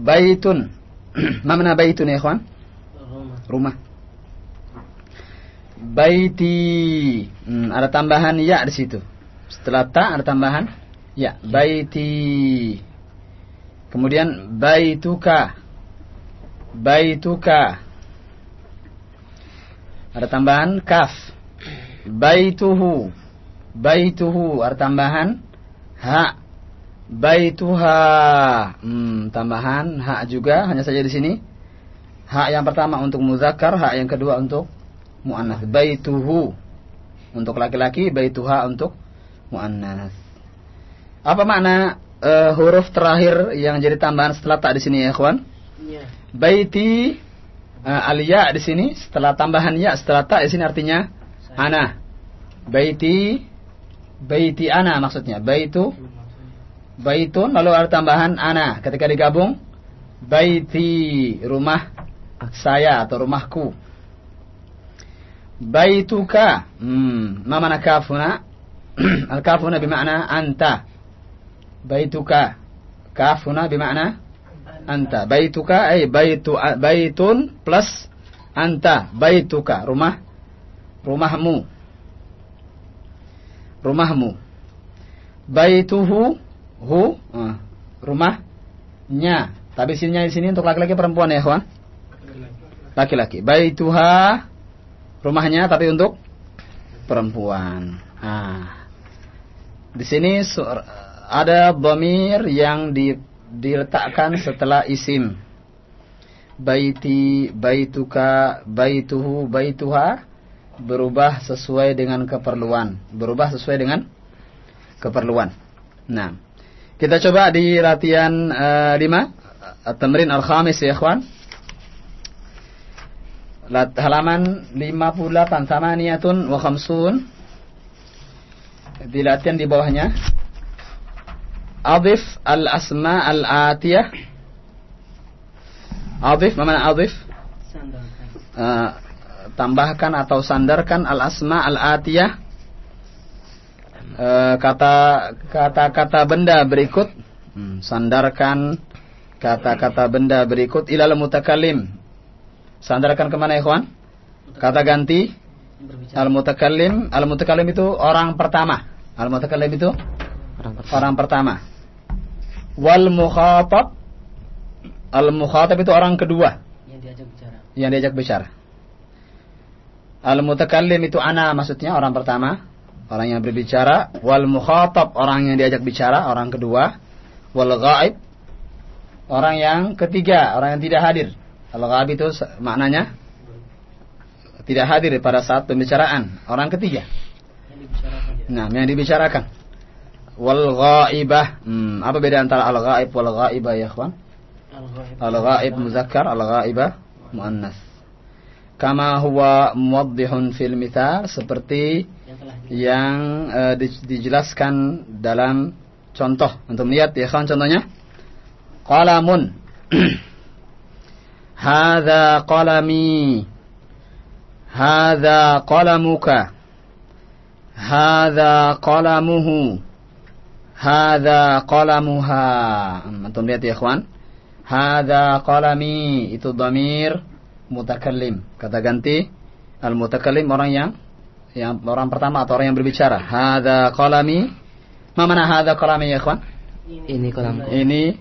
Baitun. *clears throat* Mana baitun ya ikhwan? Rumah. Baiti. Hmm, ada tambahan ya di situ. Setelah ta ada tambahan ya. Baiti. Kemudian baituka. Baituka. Ada tambahan kaf. Baituhu. Baituhu ada tambahan ha. Baituha. Hmm, tambahan ha juga hanya saja di sini. Ha yang pertama untuk muzakkar, ha yang kedua untuk muannas. Baituhu untuk laki-laki, baituha untuk muannas. Apa makna eh, huruf terakhir yang jadi tambahan setelah tak di sini ya, kawan? Baiti uh, al-ya di sini setelah tambahan ya setelah tak di sini artinya ana. Baiti baiti ana maksudnya. Baitu baitun lalu ada tambahan ana ketika digabung baiti rumah saya atau rumahku. Baituka hmm ma mana kafuna al kafuna bermakna anta. Baituka Kaf huna bima'na anta. Baituka ay baitu baitun plus anta. Baituka rumah rumahmu. Rumahmu. Baituhu hu ah, rumahnya. Tapi sininya di sini untuk laki-laki perempuan ya, kawan? Laki-laki. Baituha rumahnya tapi untuk perempuan. Ah. Di sini ada dhamir yang di, diletakkan setelah isim. Baiti, baituka, baituhu, baituha berubah sesuai dengan keperluan. Berubah sesuai dengan keperluan. Nah, kita coba di latihan uh, 5 At-Tamrin Al-Khamis ya ikhwan. Halaman 58 Samaniyatun wa khamsun. Di latihan di bawahnya. Adif al-asma al-atiyah. Adif, mana adif? Sandarkan. Eh, tambahkan atau sandarkan al-asma al-atiyah. Eh, kata kata-kata benda berikut Hmm, sandarkan kata-kata benda berikut ilal mutakallim sandarkan ke mana kawan kata ganti al mutakallim al mutakallim itu orang pertama. Al mutakallim itu Orang pertama. orang pertama. Wal mukhatab al mukhatab itu orang kedua. Yang diajak bicara. yang diajak bicara. Al mutakallim itu ana maksudnya orang pertama, orang yang berbicara, wal mukhatab orang yang diajak bicara, orang kedua, wal ghaib orang yang ketiga, orang yang tidak hadir. Al ghaib itu maknanya tidak hadir pada saat pembicaraan, orang ketiga. Nah, yang dibicarakan. Wal ghaibah. Hmm, apa beda antara al ghaib wal ghaibah ya, kawan? Al-ghaib. Al-ghaib muzakkar, al-ghaibah muannas. Kama huwa muwaddihun fil mithal seperti Yang di- dijelaskan dalam contoh. Untuk melihat ya kawan contohnya. Qalamun. *clears throat* Hadza qalami. Hadza qalamuka. Hadza qalamuhu. Hadza qalamuha. Hmm, Antum lihat ya kawan. Hadza qalami itu dhamir mutakallim. Kata ganti al mutakallim orang yang yang orang pertama atau orang yang berbicara. Hadza qalami. Ma mana hadza qalami ya kawan? Ini kolamku. Ini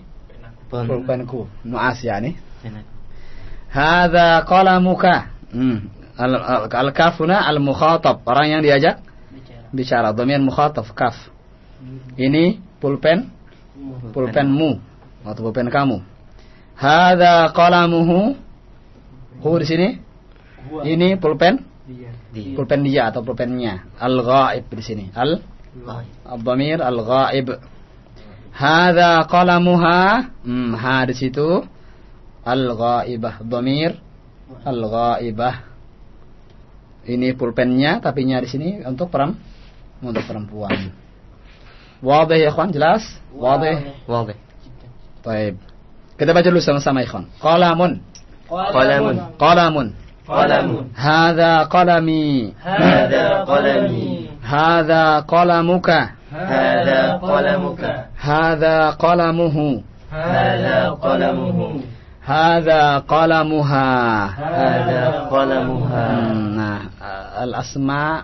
pulpenku. Nuas yani. Enak. Hada qalamuka. Hmm. Al-kafuna al al-mukhatab, orang yang diajak bicara. bicara. Dhamir mukhatab, kaf. Ini pulpen pulpenmu atau pulpen kamu. Hada qalamuhu. Hu di sini. Ini pulpen pulpen dia atau pulpennya al-ghaib di sini al al-dhamir al-ghaib Hada qalamuha hmm, ha di situ al-ghaibah dhamir. Al-ghaibah. Ini pulpennya tapi nya di sini untuk peram untuk perempuan. Wadih ya ikhwan jelas? Wadih? Wadih. Baik kita baca dulu sama-sama ikhwan. Qalamun. Qalamun. Qalamun. Qalamun. Hadza qalami. Hadza qalami. Hadza qalamuka. Hadza qalamuka. Hadza qalamuhu. Hadza qalamuhu. Hada qalamuha. Hada qalamuha. Hmm, nah, al-asma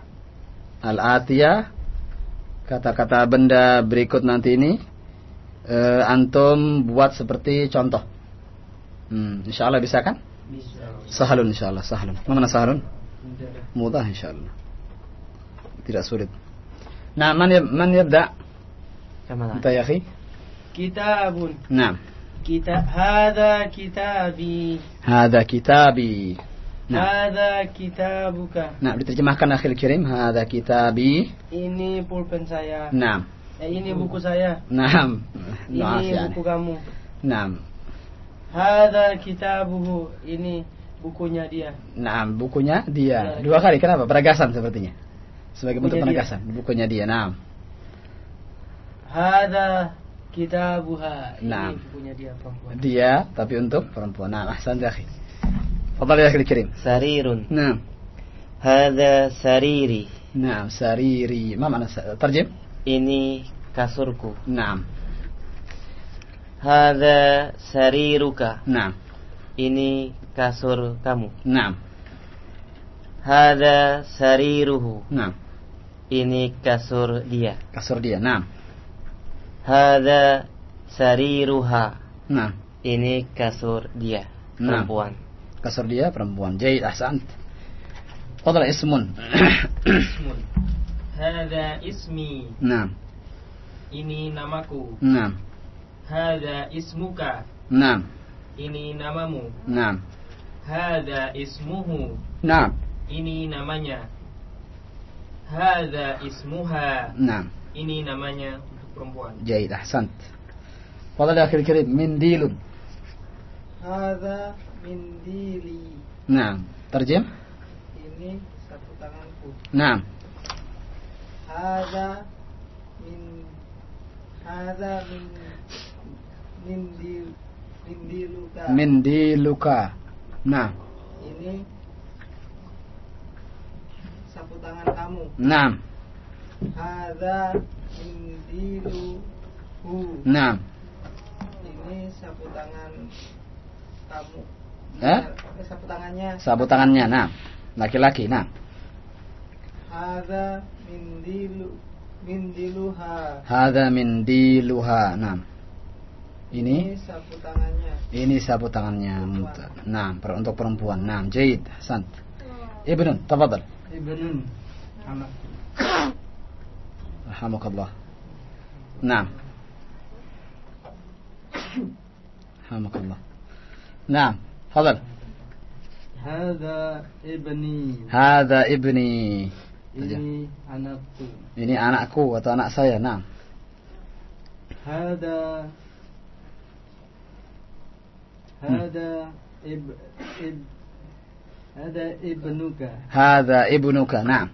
al-atiyah kata-kata benda berikut nanti ini e, antum buat seperti contoh. Hmm, insyaallah bisa kan? Bisa. Sahalun insyaallah, sahalun. Mana sahalun? Mudah insya Allah. Tidak sulit. Nah, man yabda? Kita ya. Kitabun. Nah. Kita hadza kitabi. hadza kitabi. Nah. Hadza kitabuka. Nah, diterjemahkan akhir kirim hadza kitabi. Ini pulpen saya. Naam. Eh, ini buku saya. Naam. Ini yani. buku kamu. Naam. Hadza kitabuhu. Ini bukunya dia. Naam, bukunya dia. Ya, Dua kali kenapa? Penegasan sepertinya. Sebagai bentuk dia. penegasan. Bukunya dia. Naam. Hadza kitabuha. Nah. Ini bukunya dia perempuan. Dia tapi untuk perempuan. Nah, ahsan ya akhi. Fadal ya akhir kirim. Sarirun. Naam. Hadza sariri. Naam, sariri. Ma makna sa- terjem? Ini kasurku. Naam. Hada sariruka. Naam. Ini kasur kamu. Naam. Hada sariruhu. Naam. Ini kasur dia. Kasur dia. Naam. Hada sariruha. Naam. Ini kasur dia. Naam. Perempuan. Kasur dia perempuan. Jayid ahsant. Fadal ismun. Ismun. Hada ismi. Naam. Ini namaku. Naam. Hada ismuka. Naam. Ini namamu. Naam. Hada ismuhu. Naam. Ini namanya. Hada ismuha. Naam. Ini namanya perempuan. Jaid, Pada di akhir kirim, mindilun. Hada mindili. Nah, terjem? Ini satu tanganku. Nah. Hada min hada min mindil mindiluka. Mindiluka. Nah. Ini sapu tangan kamu. Nah. Hada Nah. Ini sapu tangan kamu. Eh? Sapu tangannya. Sapu tangannya. Nah. Laki-laki. Nah. Hada mindilu mindiluha. Hada mindiluha. Nah. Ini, ini sapu tangannya. Ini sapu tangannya. Perempuan. Nah, untuk perempuan. Nah, jaid Sant. Ibnun, tafadhal. Ibnun. Nah. Anak. *laughs* Hamukallah. Nah. Hamukallah. Nah. Fadal. Hada ibni. Hada ibni. Ini anakku. Ini anakku atau anak saya. Nah. Hada Hada ib, ib Hada ibnuka. Hada ibnuka. Nah.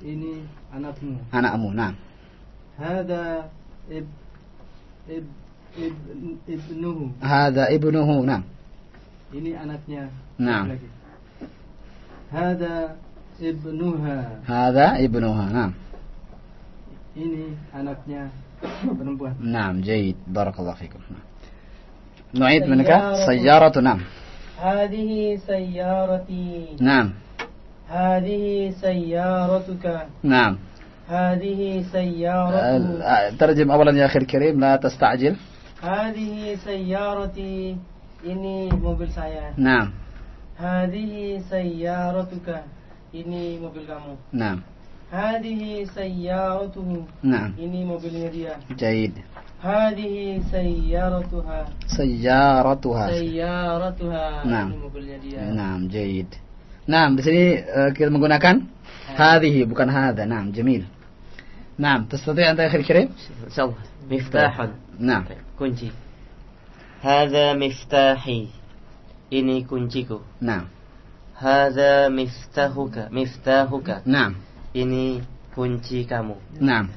Ini anakmu. Anakmu. Nah. Hada ib ib ib ibnuhu. هذا ابنه نعم Ini anaknya. Naam. laki-laki. Hada ibnuha. هذا ابنها نعم Ini anaknya perempuan. نعم جيد بارك الله فيكم نعم. نعيد منك سيارة. سيارة نعم هذه سيارتي نعم هذه سيارتك نعم هذه سيارته آه، ترجم أولا يا أخي الكريم لا تستعجل هذه سيارتي ini mobil saya نعم هذه سيارتك ini mobil kamu نعم هذه سيارته نعم ini mobilnya dia جيد هذه سيارتها سيارتها سيارتها Naam. ini mobilnya dia نعم جيد نعم di sini eh, kita menggunakan هذه bukan هذا نعم جميل نعم تستطيع أن تأخذ الكريم؟ إن شاء الله مفتاح. نعم. طيب، كنتي هذا مفتاحي. إني كنجيك نعم. هذا مفتاحك. مفتاحك. نعم. إني كنجيكم نعم.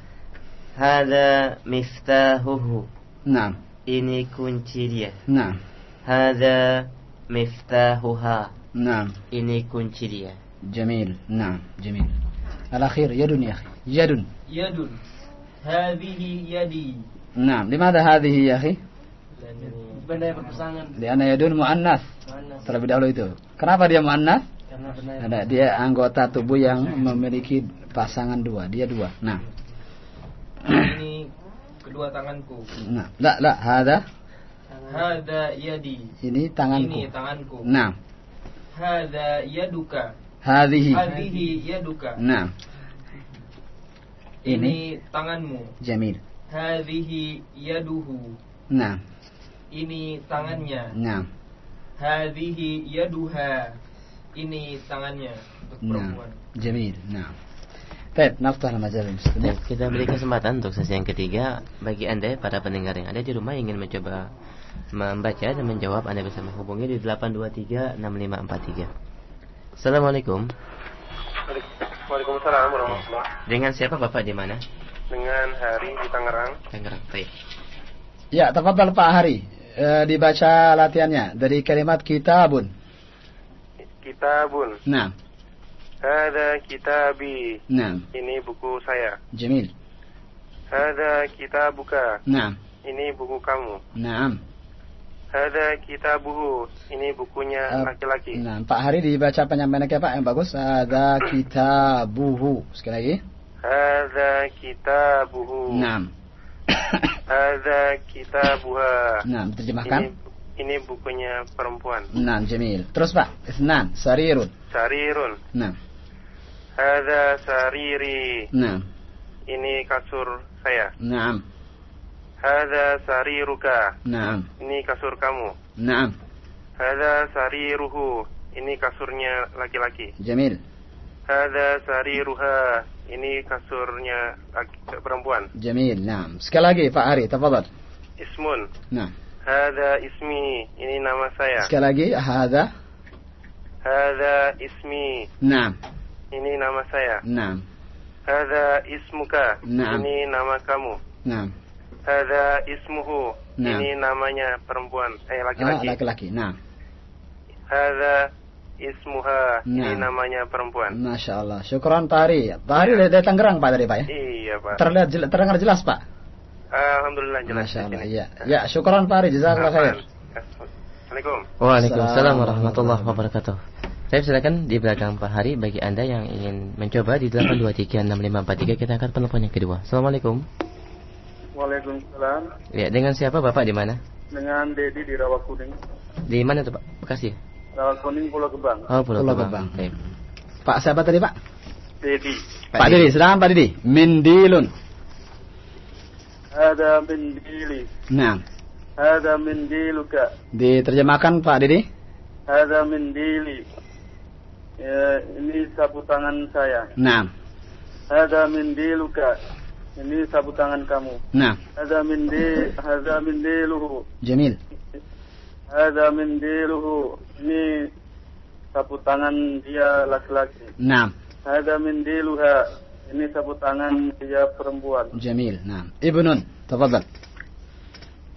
هذا مفتاحه. نعم. إني كنجي نعم. هذا مفتاحها. نعم. إني كنجي جميل. نعم جميل. الأخير يد يا أخي يد يد هذه يدي نعم لماذا هذه يا أخي benda yang berpasangan لأن يد مؤنث Muannas. terlebih dahulu itu kenapa dia mu'annas karena benda yang ada dia anggota tubuh yang memiliki pasangan dua dia dua nah ini kedua tanganku nah la la hada hada yadi ini tanganku ini tanganku nah hada yaduka hadhihi hadihi yaduka nah. Ini ini tanganmu. Jamil. Hadihi yaduhu nah. Ini tangannya. Nah. Hadihi yaduha ini tangannya untuk nah. perempuan. Jamil. Nah. Baik, naftah majal Dan kita beri kesempatan untuk sesi yang ketiga. Bagi anda para pendengar yang ada di rumah ingin mencoba membaca dan menjawab anda bisa menghubungi di 8236543. Assalamualaikum. Waalaikumsalam warahmatullahi Dengan siapa bapak di mana? Dengan Hari di Tangerang. Tangerang. Baik. Ya, tafadhal Pak Hari. E, dibaca latihannya dari kalimat kitabun. Kitabun. Nah, Hada kitabi. nah, Ini buku saya. jamil. Hada kitabuka. Nah, ini buku kamu. Naam. Hada kitabuhu, ini bukunya Eh, laki-laki. Nah, Pak Hari dibaca penyampaiannya Pak yang bagus. Ada kitabuhu. Sekali lagi. Hada kitabuhu. Naam. *coughs* Hada kitabuha. Nah, Ini, diterjemahkan. ini bukunya perempuan. Naam, jamil. Terus Pak, isnan, sarirun. Sarirun. Naam. Hada sariri. Naam. Ini kasur saya. Naam. Hada sariruka. Naam. Ini kasur kamu. Naam. Hada sariruhu. Ini kasurnya laki-laki. Jamil. Hada sariruha. Ini kasurnya laki, perempuan. Jamil. Naam. Sekali lagi Pak Hari, tafadhal. Ismun. Naam. Hada ismi. Ini nama saya. Sekali lagi, hada. Hada ismi. Naam. Ini nama saya. Naam. Hada ismuka. Naam. Ini nama kamu. Naam. Hada ismuhu. Naam. Ini namanya perempuan. Eh laki-laki. laki-laki. Naam. Hada ismuha. Ini Naam. namanya perempuan. Masya Allah. Syukran Pak Hari. Pak Hari dari, dari Tangerang Pak tadi Pak ya? Iya pak. Terlihat jel- terdengar jelas Pak. Alhamdulillah jelas. Masya Allah. Iya. Ya, syukran Pak Hari. Jazakallah khair. Assalamualaikum. Waalaikumsalam warahmatullahi wabarakatuh. Saya silakan di belakang Pak Hari bagi Anda yang ingin mencoba di 8236543 kita akan penelpon yang kedua. Assalamualaikum. Waalaikumsalam. Ya, dengan siapa Bapak di mana? Dengan Dedi di Rawa Kuning. Di mana tuh Pak? Bekasi. Rawa Kuning Pulau Gebang. Oh, Pulau, Pulau Gebang. Gebang. Baik. Pak siapa tadi Pak? Dedi. Pak Didi. Silakan Pak Didi. Mindilun. Ada mendili. Nah, Ada mendiluka. diterjemahkan Pak Didi. Ada mendili. Ya, ini sapu tangan saya. Nah, Ada mendiluka. Ini sapu tangan kamu. nah, Ada mendi, ada mendiluhu. Jamil. Ada mendiluhu. Ini sapu tangan dia laki-laki. Nah, Ada mendiluha. Ini sapu tangan dia perempuan. Jamil. Nah, Ibnun. Tafadhal.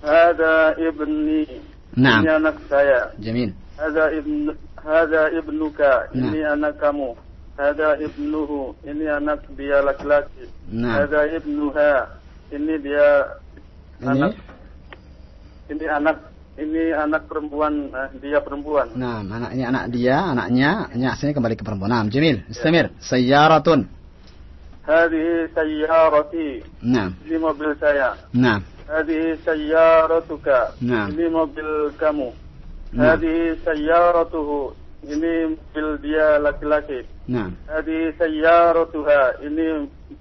Ada ibni. Nah, Ini anak saya. Jamil. Ada ibn Hada ibnuka, Nah. ini anak kamu. Hada ibnuhu, ini anak dia laki-laki. Nah, Hada ibnuha, ini dia ini. anak ini anak ini anak perempuan, eh, dia perempuan. Nah, anaknya anak dia, anaknya, anaknya kembali ke perempuan. Nah, Jamil. Istamir. Sayyaratun. Hadihi sayyarati, Nah, ini mobil saya. nah, Hadihi sayyaratuka, Nah. ini mobil kamu. Nah. Hadihi sayyaratuhu, ini mobil dia laki-laki. nah. Hadi sayyaratuha. Ini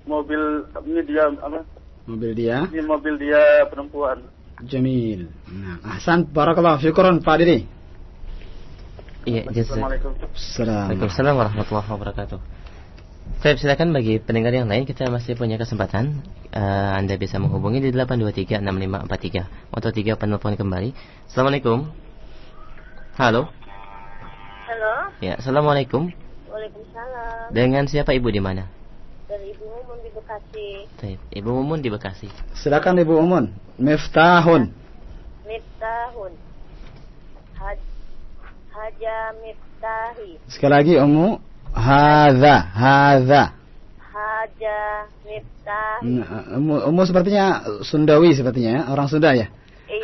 mobil ini dia apa? Mobil dia. Ini mobil dia perempuan. Jamil. Nah, ahsan. Barakallah. Syukran Pak Didi. Iya. Assalamualaikum. Assalamualaikum. Waalaikumsalam warahmatullahi wabarakatuh. Saya silakan bagi pendengar yang lain kita masih punya kesempatan Eh, Anda bisa menghubungi di 8236543 atau tiga penelpon kembali. Assalamualaikum. Halo. Halo, Ya, assalamualaikum. Waalaikumsalam. Dengan siapa ibu di mana? Dari Ibu Mumun di Bekasi. Baik, Ibu Mumun di Bekasi. Silakan Ibu Umun. Miftahun. Miftahun. Haj Haja Miftahi. Sekali lagi Ummu. Hadza, hadza. Haja Miftahi. Nah, Ummu, sepertinya Sundawi sepertinya ya, orang Sunda ya.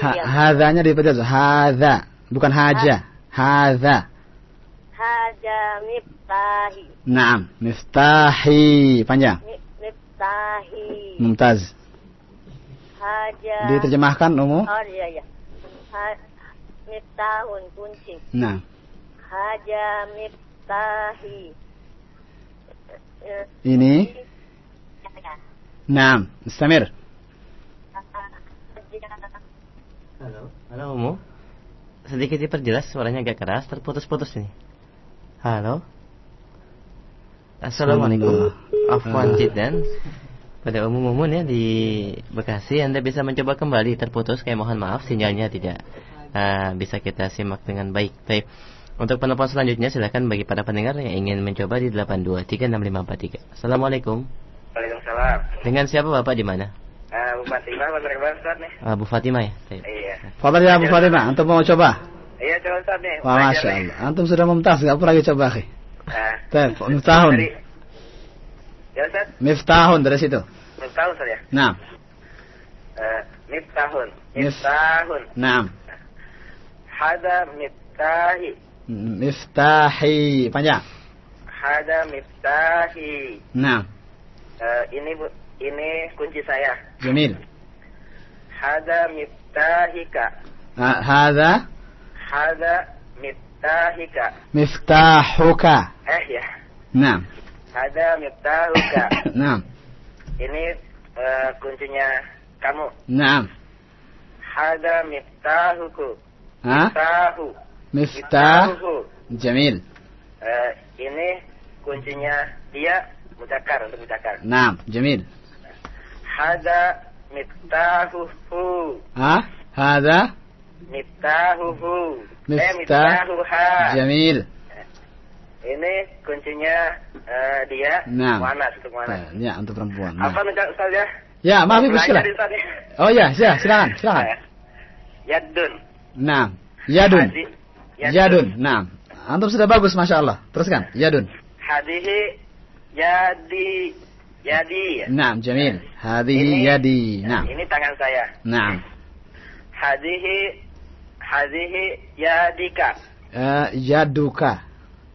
Ha, Iya. hadzanya dipencet. Hadza, bukan haja. Hadza. Haja Miftahi. Naam, miftahi panjang. Mi- Miftahi. Mumtaz. Haja. Diterjemahkan Ummu. Oh iya iya. Ha- Miftahun kunci. Nah, Haja Miftahi. Ini. Naam, istamir. Halo. Halo, Umu. Sedikit diperjelas suaranya agak keras, terputus-putus ini. Halo. Assalamualaikum. Afwan Jiddan. Pada umum Mumun ya di Bekasi Anda bisa mencoba kembali terputus kayak mohon maaf sinyalnya tidak ah, bisa kita simak dengan baik. Baik. Untuk penelpon selanjutnya silakan bagi para pendengar yang ingin mencoba di 8236543. Assalamualaikum. Waalaikumsalam. Dengan siapa Bapak di mana? Ah, Bu Fatimah, Kembang Ustaz nih. Ah, Bu Fatimah ya. Baik. Iya. Fadal ya Abu Fatimah, antum mau coba? Iya, coba Ustaz nih. Wah, Masya. Allah. Antum sudah mumtaz, nggak lagi coba, akhi. Ah. Tep, miftahun. Dari- Ya Ustaz, Miftahun dari situ. tahu Ustaz ya. Nah, Miftahun. Mif- Miftahun. Naam. Hada miftahi. Miftahi. Panjang. Hada miftahi. Naam. Eh, ini ini kunci saya. Jamil. Hada miftahika. Ah, Hadha Hada miftahika. miftahuka. Eh ya. Naam. Hada miftahuka. *coughs* Naam. ini eh, kuncinya kamu. Naam. Hada miftahuku. Ha? Miftahu. Miftah. Jamil. Eh, ini kuncinya dia mudakar untuk mudakar. Naam. Jamil. Hada miftahuhu. Ha? Hadha Miftahuhu. Eh, Miftah. miftahuha. Jamil. Ini kuncinya eh, dia Naam. muannas untuk muannas. Ya, untuk perempuan. Apa Nah. minta Ustaz ya? Ya, maaf Ibu silakan. Ya. Oh ya, ya, silakan, silakan. Eh, Yadun. Naam. Yadun. Hadi- Yadun. Naam. Antum sudah bagus, masya Allah. Teruskan. Yadun. Hadihi yadi yadi. Naam, jamil. Hadihi Ini- yadi. Naam. Ini tangan saya. Naam. Hadihi hadihi yadika. Eh, yaduka.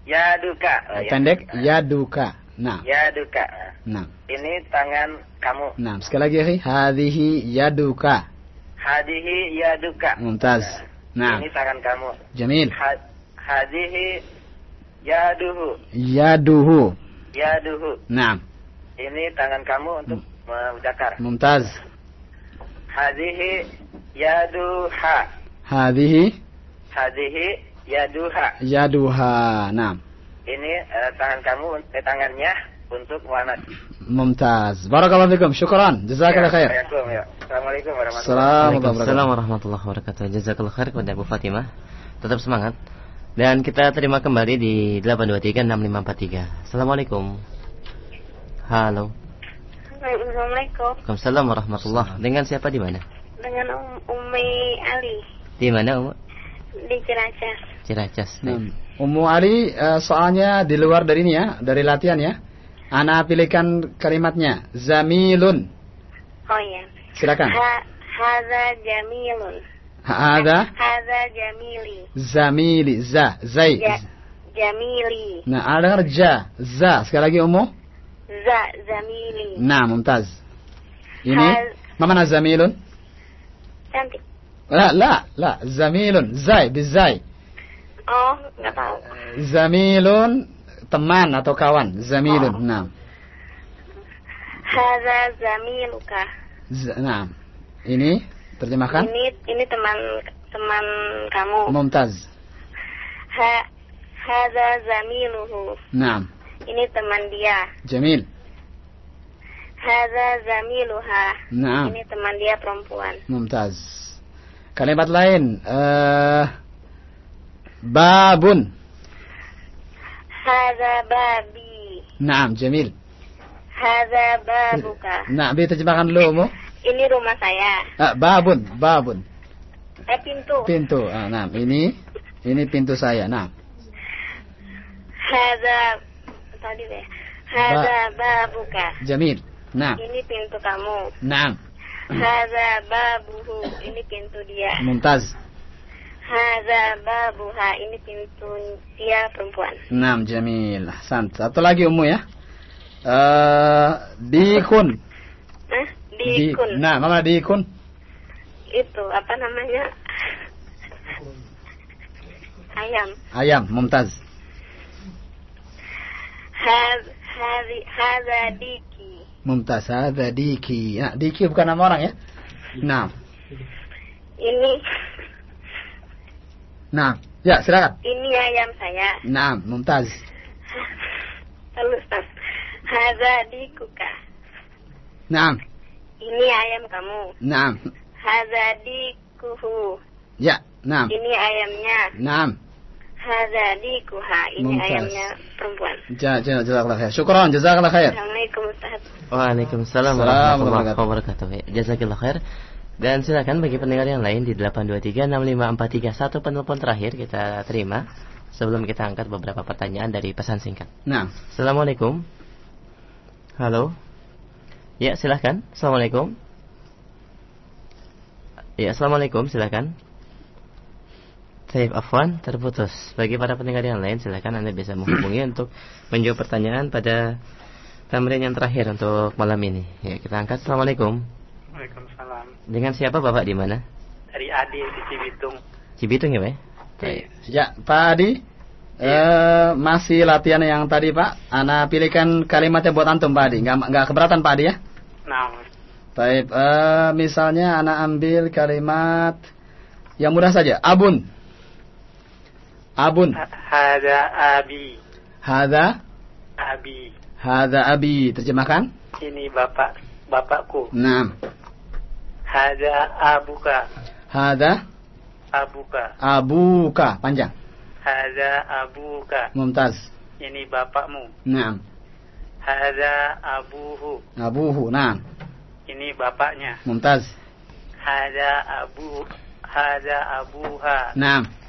Yaduka. Oh, ya. Pendek, yaduka. Naam. Yaduka. Naam. Ini tangan kamu. Naam. Sekali lagi, akhi. Hadihi yaduka. Hadihi yaduka. Mumtaz. Naam. Ini tangan kamu. Jamil. Ha- hadihi yaduhu. Yaduhu. Yaduhu. Naam. Ini tangan kamu untuk mudakar. Mumtaz. Hadihi yaduha. Hadihi Hadihi yaduha. yaduha. Naam. Ini eh, tangan kamu, eh, tangannya untuk muannas. Mumtaz. Barakallahu fikum. Syukran. Jazakallah khair. Assalamualaikum ya. Assalamualaikum warahmatullahi Assalamualaikum Waalaikumsalam warahmatullahi wabarakatuh. Jazakallah khair kepada Bu Fatimah. Tetap semangat. Dan kita terima kembali di 8236543. Assalamualaikum. Halo. Assalamualaikum. Waalaikumsalam warahmatullahi Dengan siapa di mana? Dengan um, Umi Ali Di mana, Umu? di Ciracas. Ciracas. Naam. Ummu Ali eh, soalnya di luar dari ini ya, dari latihan ya. Ana pilihkan kalimatnya. Zamilun. Oh iya. Silakan. Ha, Haza Jamilun. Ada Haza Jamili. zamili za zai. Ja, Jamili. Nah, ada dengar ja za. Sekali lagi Ummu. Za Zamili. Nah, mumtaz. Ini Hal- ma mana zamilun? Cantik. La, la, la. Zamilun. Zai, bizai. Oh, nggak tahu. Zamilun teman atau kawan. Zamilun. Nah. Haza Zamiluka. Z- nah. Ini terjemahkan. Ini ini teman teman kamu. Mumtaz. Ha, Haza Zamiluhu. Nah. Ini teman dia. Jamil. Haza Zamiluha. Nah. Ini teman dia perempuan. Mumtaz. Kalimat lain. eh babun. Haza Babi. Naam, jamil. Haza Babuka. Nah, bi terjemahkan dulu, Umu. Ini rumah saya. Ah, babun, babun. Eh pintu. Pintu. Ah, nah, ini ini pintu saya. Nah. Haza tadi deh. Haza Babuka. Jamil. Nah. Ini pintu kamu. Naam. Haza Babuhu. Ini pintu dia. Mumtaz. Haza Babuha. Ini pintu dia perempuan. Naam, jamil. Ahsan. Satu lagi Umu ya. Eh, dikun. Hah? Di- Dikun. Nah, mana dikun? Itu apa namanya? Ayam. Ayam, mumtaz. Haz, hazi, haza diki. Mumtaz. Ada diki. Nah, diki bukan nama orang ya. Nah. Ini Nah, ya silakan. ini ayam saya. Nah, mumtaz. Lalu Ustaz. Haza dikuka. Nah, Ini ayam kamu. nah. Haza dikuhu. Ya, nah. Ini ayamnya. Nah. Haza dikuha. Ini Mumtaz. ayamnya perempuan. Ja, ja, jazakallah khair. Syukran, jazakallah khair. Assalamualaikum Ustaz. Waalaikumsalam warahmatullahi wabarakatuh. Jazakallah khair. Dan silakan bagi pendengar yang lain di 8236543 satu penelpon terakhir kita terima sebelum kita angkat beberapa pertanyaan dari pesan singkat. Nah. Assalamualaikum. Halo. Ya, silahkan. Assalamualaikum. Ya, Assalamualaikum, silakan. Saif Afwan terputus. Bagi para pendengar yang lain, silakan Anda bisa menghubungi *clears throat* untuk menjawab pertanyaan pada tamrin yang terakhir untuk malam ini. Ya, kita angkat. Assalamualaikum. Waalaikumsalam. Dengan siapa Bapak di mana? Dari Adi di Cibitung. Cibitung ya, Pak? Baik. Ya, Pak Adi. Eh, masih latihan yang tadi Pak. Ana pilihkan kalimatnya buat antum Pak Adi. Nggak, nggak keberatan Pak Adi ya? Nah, Baik, eh, misalnya Ana ambil kalimat yang mudah saja. Abun. Abun. hada abi. Hada. Abi. Hada abi. Terjemahkan. Ini bapak bapakku. Nah. Hada abuka. Hada. Abuka. Abuka. Panjang. Hada abuka. Mumtaz. Ini bapakmu. Nah. Hada abuhu. Abuhu. Nah. Ini bapaknya. Mumtaz. Hada abu. Hada abuha. Nah.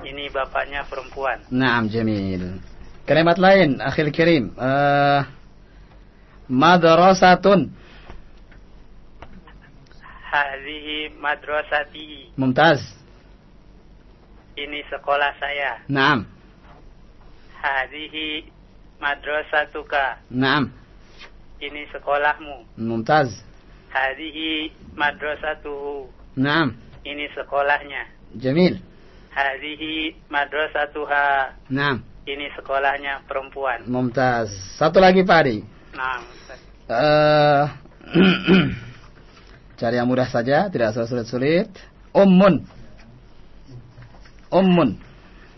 Ini bapaknya perempuan. Naam, jamil. Kalimat lain, akhil kirim. Uh, madrasatun. Hadhihi madrasati. Mumtaz. Ini sekolah saya. Naam. Hadhihi madrasatuka. Naam. Ini sekolahmu. Mumtaz. Hadhihi madrasatuhu. Naam. Ini sekolahnya. Jamil. Hadhihi madrasatuha. Naam. Ini sekolahnya perempuan. Mumtaz. Satu lagi Pak Adi. Nah, Uh, *clears throat* cari yang mudah saja, tidak usah sulit-sulit. Ummun. Ummun.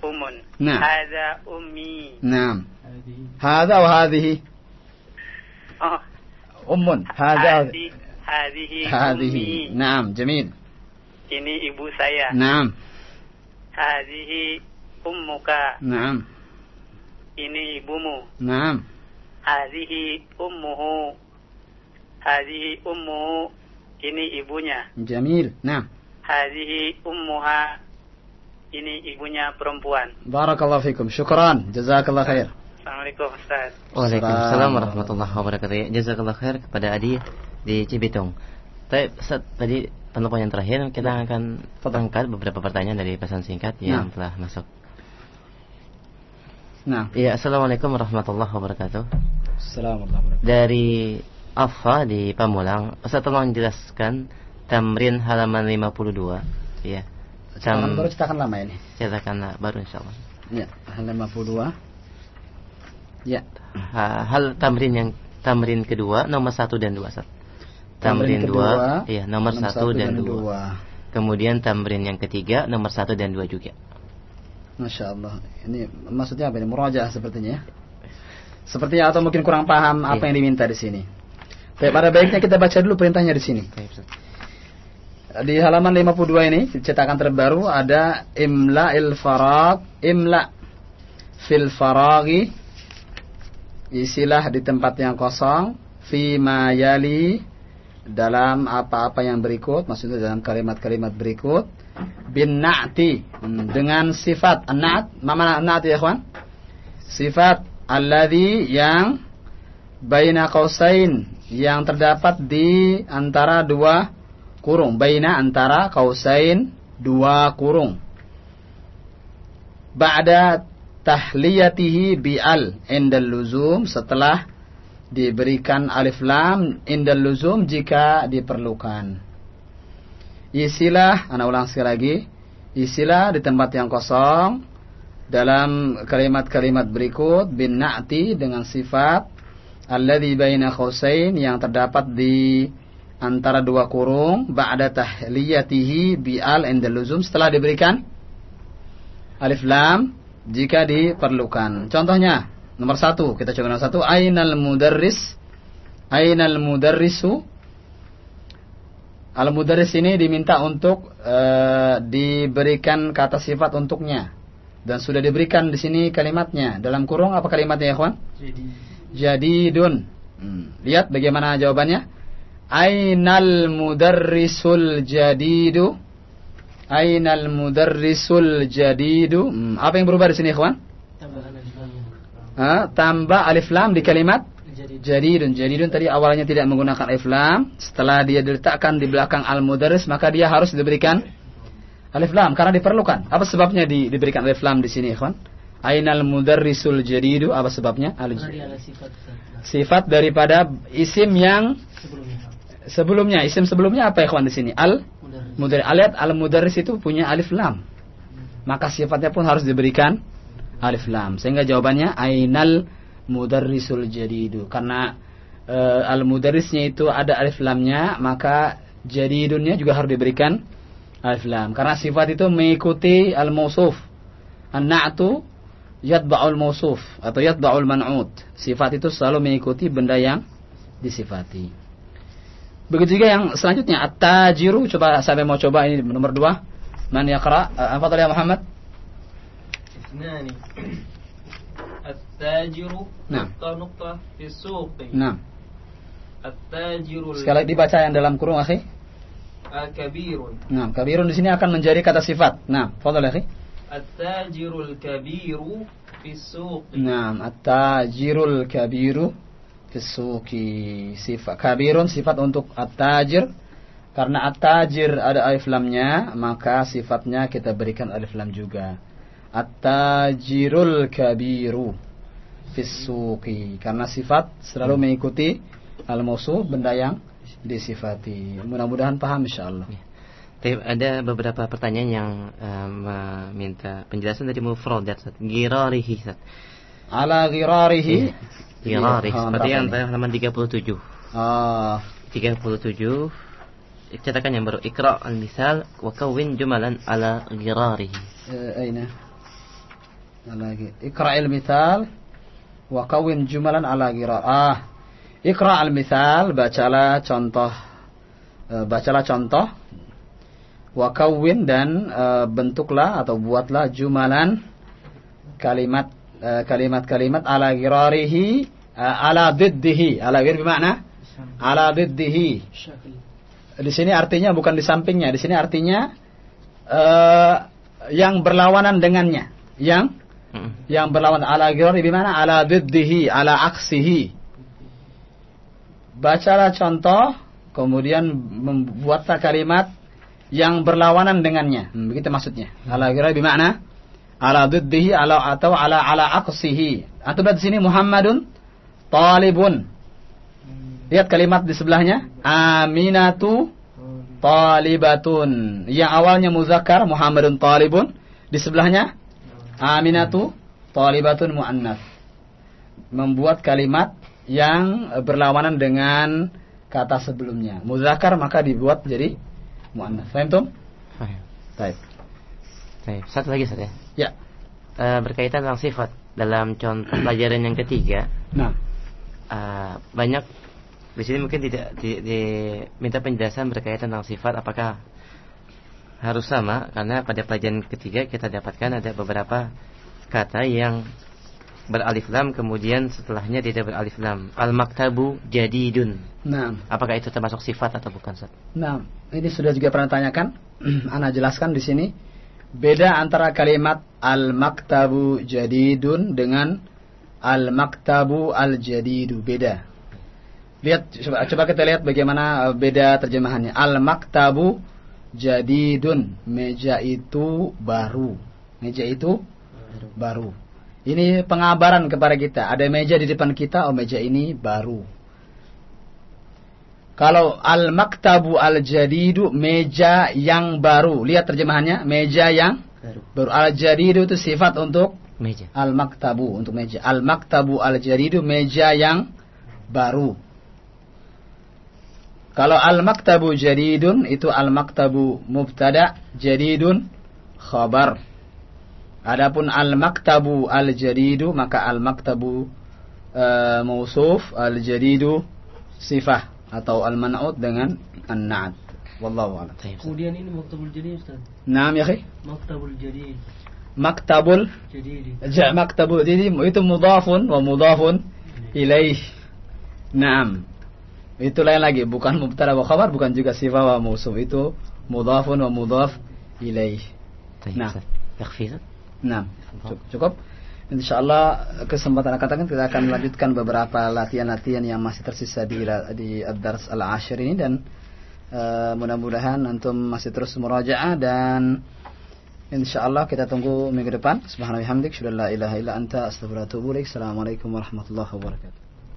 umun. Nah. Hada ummi. Naam. Hada wa hadhihi. Oh, Ummun. Hada. hadi, hadhihi Hadhihi. ummi. Naam, jamil. Ini ibu saya. Naam. Hadhihi ummuka. Naam. Ini ibumu. Naam. Hadhihi ummuhu. Hadhihi ummuhu. Ini ibunya. Jamil. Naam. Hadhihi ummuha. Ini ibunya perempuan. Barakallahu fikum. Syukran. Jazakallah khair. Assalamualaikum Ustaz. Waalaikumsalam warahmatullahi wabarakatuh. Jazakallah khair kepada Adi di Cibitung. Tapi Ustaz, tadi penumpang yang terakhir kita akan angkat beberapa pertanyaan dari pesan singkat yang Nah. telah masuk. Nah. Ya, Assalamualaikum warahmatullahi wabarakatuh. Assalamualaikum. Dari Afa di Pamulang, Ustaz tolong jelaskan tamrin halaman 52. Ya. Cetakan baru cetakan lama ini. Cetakan baru insyaallah. Ya, halaman 52. Ya. Ha- Hal tamrin yang tamrin kedua nomor satu dan dua Ustaz. Tamrin Tamrin kedua, dua, iya nomor nomor satu satu dan dan dua. dua. Kemudian tamrin yang ketiga nomor satu dan dua juga. Masya Allah. Ini maksudnya apa ini? Murajaah sepertinya ya. Sepertinya atau mungkin kurang paham apa Iya. yang diminta di sini. Baik, pada baiknya kita baca dulu perintahnya di sini. Di halaman 52 ini, cetakan terbaru ada imla il farag, imla fil faragi isilah di tempat yang kosong fi ma yali dalam apa-apa yang berikut, maksudnya dalam kalimat-kalimat berikut bin na'ti Hmm, dengan sifat an-na'at, mana an-na'at ya ikhwan? Sifat alladhi yang baina qausain yang terdapat di antara dua kurung, baina antara qausain dua kurung. Ba'da tahliyatihi bi'al indal luzum setelah diberikan alif lam indal luzum jika diperlukan. Isilah, ana ulang sekali lagi, isilah di tempat yang kosong dalam kalimat-kalimat berikut bin na'ti dengan sifat alladzi baina qausain yang terdapat di antara dua kurung ba'da tahliyatihi bi'al indal luzum setelah diberikan alif lam jika diperlukan. Contohnya nomor satu kita coba nomor satu ainal mudarris ainal mudarrisu al mudarris ini diminta untuk eh, diberikan kata sifat untuknya dan sudah diberikan di sini kalimatnya dalam kurung apa kalimatnya ya kawan? Jadidun. Hmm. Lihat bagaimana jawabannya. Ainal mudarrisul jadidu? Ainal mudarrisul jadidu? Hmm. Apa yang berubah di sini, kawan? Ha, tambah alif lam di kalimat Jadidun. Jadidun tadi awalnya tidak menggunakan alif lam, setelah dia diletakkan di belakang al-mudarris maka dia harus diberikan alif lam karena diperlukan. Apa sebabnya di, diberikan alif lam di sini, ikhwan? Ainal mudarrisul jadidu apa sebabnya? Al sifat daripada isim yang sebelumnya. Isim sebelumnya apa ikhwan di sini? Al mudarris. Aliat al mudarris itu punya alif lam. Maka sifatnya pun harus diberikan alif lam. Sehingga jawabannya ainal mudarrisul jadidu. Karena e, al mudarrisnya itu ada alif lamnya, maka jadidunnya juga harus diberikan alif lam. Karena sifat itu mengikuti al mausuf. An-na'tu yatba'ul mausuf atau yatba'ul man'ud. Sifat itu selalu mengikuti benda yang disifati. Begitu juga yang selanjutnya at-tajiru coba sampai mau coba ini nomor dua. Man yaqra? Tadi ya Muhammad? Isnani. At-tajiru Nah. nuqtah nuqtah fi suqi. Nah, At-tajiru sekali dibaca yang dalam kurung akhi. kabirun. Nah, kabirun di sini akan menjadi kata sifat. Nah, fadhal akhi. At-tajirul kabiru fi suqi. Nah, at-tajirul kabiru fisuki. Sifat kabirun sifat untuk at-tajir. Karena at-tajir ada alif lamnya, maka sifatnya kita berikan alif lam juga. At-tajirul kabiru fisuki. Karena sifat selalu mengikuti al-mausuf benda yang disifati. Mudah-mudahan paham insyaallah. Tapi ada beberapa pertanyaan yang eh, meminta penjelasan dari mufradat Ustaz. Girarihi. Ala ghirarihi. Girarih Iya, seperti yang halaman 37. Ah, 37 cetakan yang baru Iqra al-misal wa kawwin jumalan ala girarihi. eh, aina? Lagi. Iqra' al-mithal wa kawin jumalan ala gira. Ah. Iqra' al-mithal, bacalah contoh eh, bacalah contoh wa kawin dan eh, bentuklah atau buatlah jumalan kalimat eh, kalimat-kalimat ala girarihi ala diddihi ala gir bermakna ala diddihi di sini artinya bukan di sampingnya di sini artinya eh, yang berlawanan dengannya yang yang berlawan ala girari bimana ala diddihi ala aksihi. Bacalah contoh kemudian membuatlah kalimat yang berlawanan dengannya. Hmm, begitu maksudnya. Ala girari bimana ala diddihi ala atau ala ala aksihi. Atau di sini Muhammadun talibun. Lihat kalimat di sebelahnya. Aminatu talibatun. Yang awalnya muzakkar Muhammadun talibun. Di sebelahnya Aminatu talibatun muannas. Membuat kalimat yang berlawanan dengan kata sebelumnya. Muzakkar maka dibuat jadi muannas. Paham tuh? Faham. Baik. Baik, satu lagi Ustaz ya. Eh, berkaitan tentang sifat dalam contoh pelajaran yang ketiga. Nah, eh, banyak di sini mungkin tidak di- diminta penjelasan berkaitan tentang sifat apakah harus sama karena pada pelajaran ketiga kita dapatkan ada beberapa kata yang beralif lam kemudian setelahnya tidak beralif lam. Al maktabu jadidun. nah, Apakah itu termasuk sifat atau bukan Ustaz? nah, ini sudah juga pernah tanyakan. *clears throat* Ana jelaskan di sini beda antara kalimat al-maktabu jadidun dengan al-maktabu al-jadidu beda. Lihat coba, coba kita lihat bagaimana uh, beda terjemahannya. Al-maktabu jadidun, meja itu baru. Meja itu baru. Ini pengabaran kepada kita. Ada meja di depan kita, oh meja ini baru. Kalau al-maktabu al-jadidu meja yang baru. Lihat terjemahannya, meja yang baru. Al-jadidu itu sifat untuk Meja. al-maktabu untuk meja. Al-maktabu al-jadidu meja yang baru. Kalau al-maktabu jadidun itu al-maktabu mubtada, jadidun khabar. Adapun al-maktabu al-jadidu maka al-maktabu uh, mausuf, al-jadidu sifah atau al-man'ut dengan an-na'at. Wallahu a'lam. Kemudian ini maktabul jadid Ustaz. Naam ya akhi? Maktabul jadid. Maktabul Jadid. Ja maktabu jadi itu mudhafun wa mudhafun ilaih. Naam. Itu lain lagi, bukan mubtada wa khabar, bukan juga sifat wa mausuf. Itu mudhafun wa mudhaf ilaih. Nah. Nah, cu- cukup. Insya Allah kesempatan akan datang kita akan melanjutkan beberapa latihan-latihan yang masih tersisa di di Ad-Dars Al-Ashir ini dan uh, mudah-mudahan antum masih terus murajaah dan insya Allah kita tunggu minggu depan. Subhanallah hamdik, la ilaha illa anta, Assalamualaikum warahmatullahi wabarakatuh.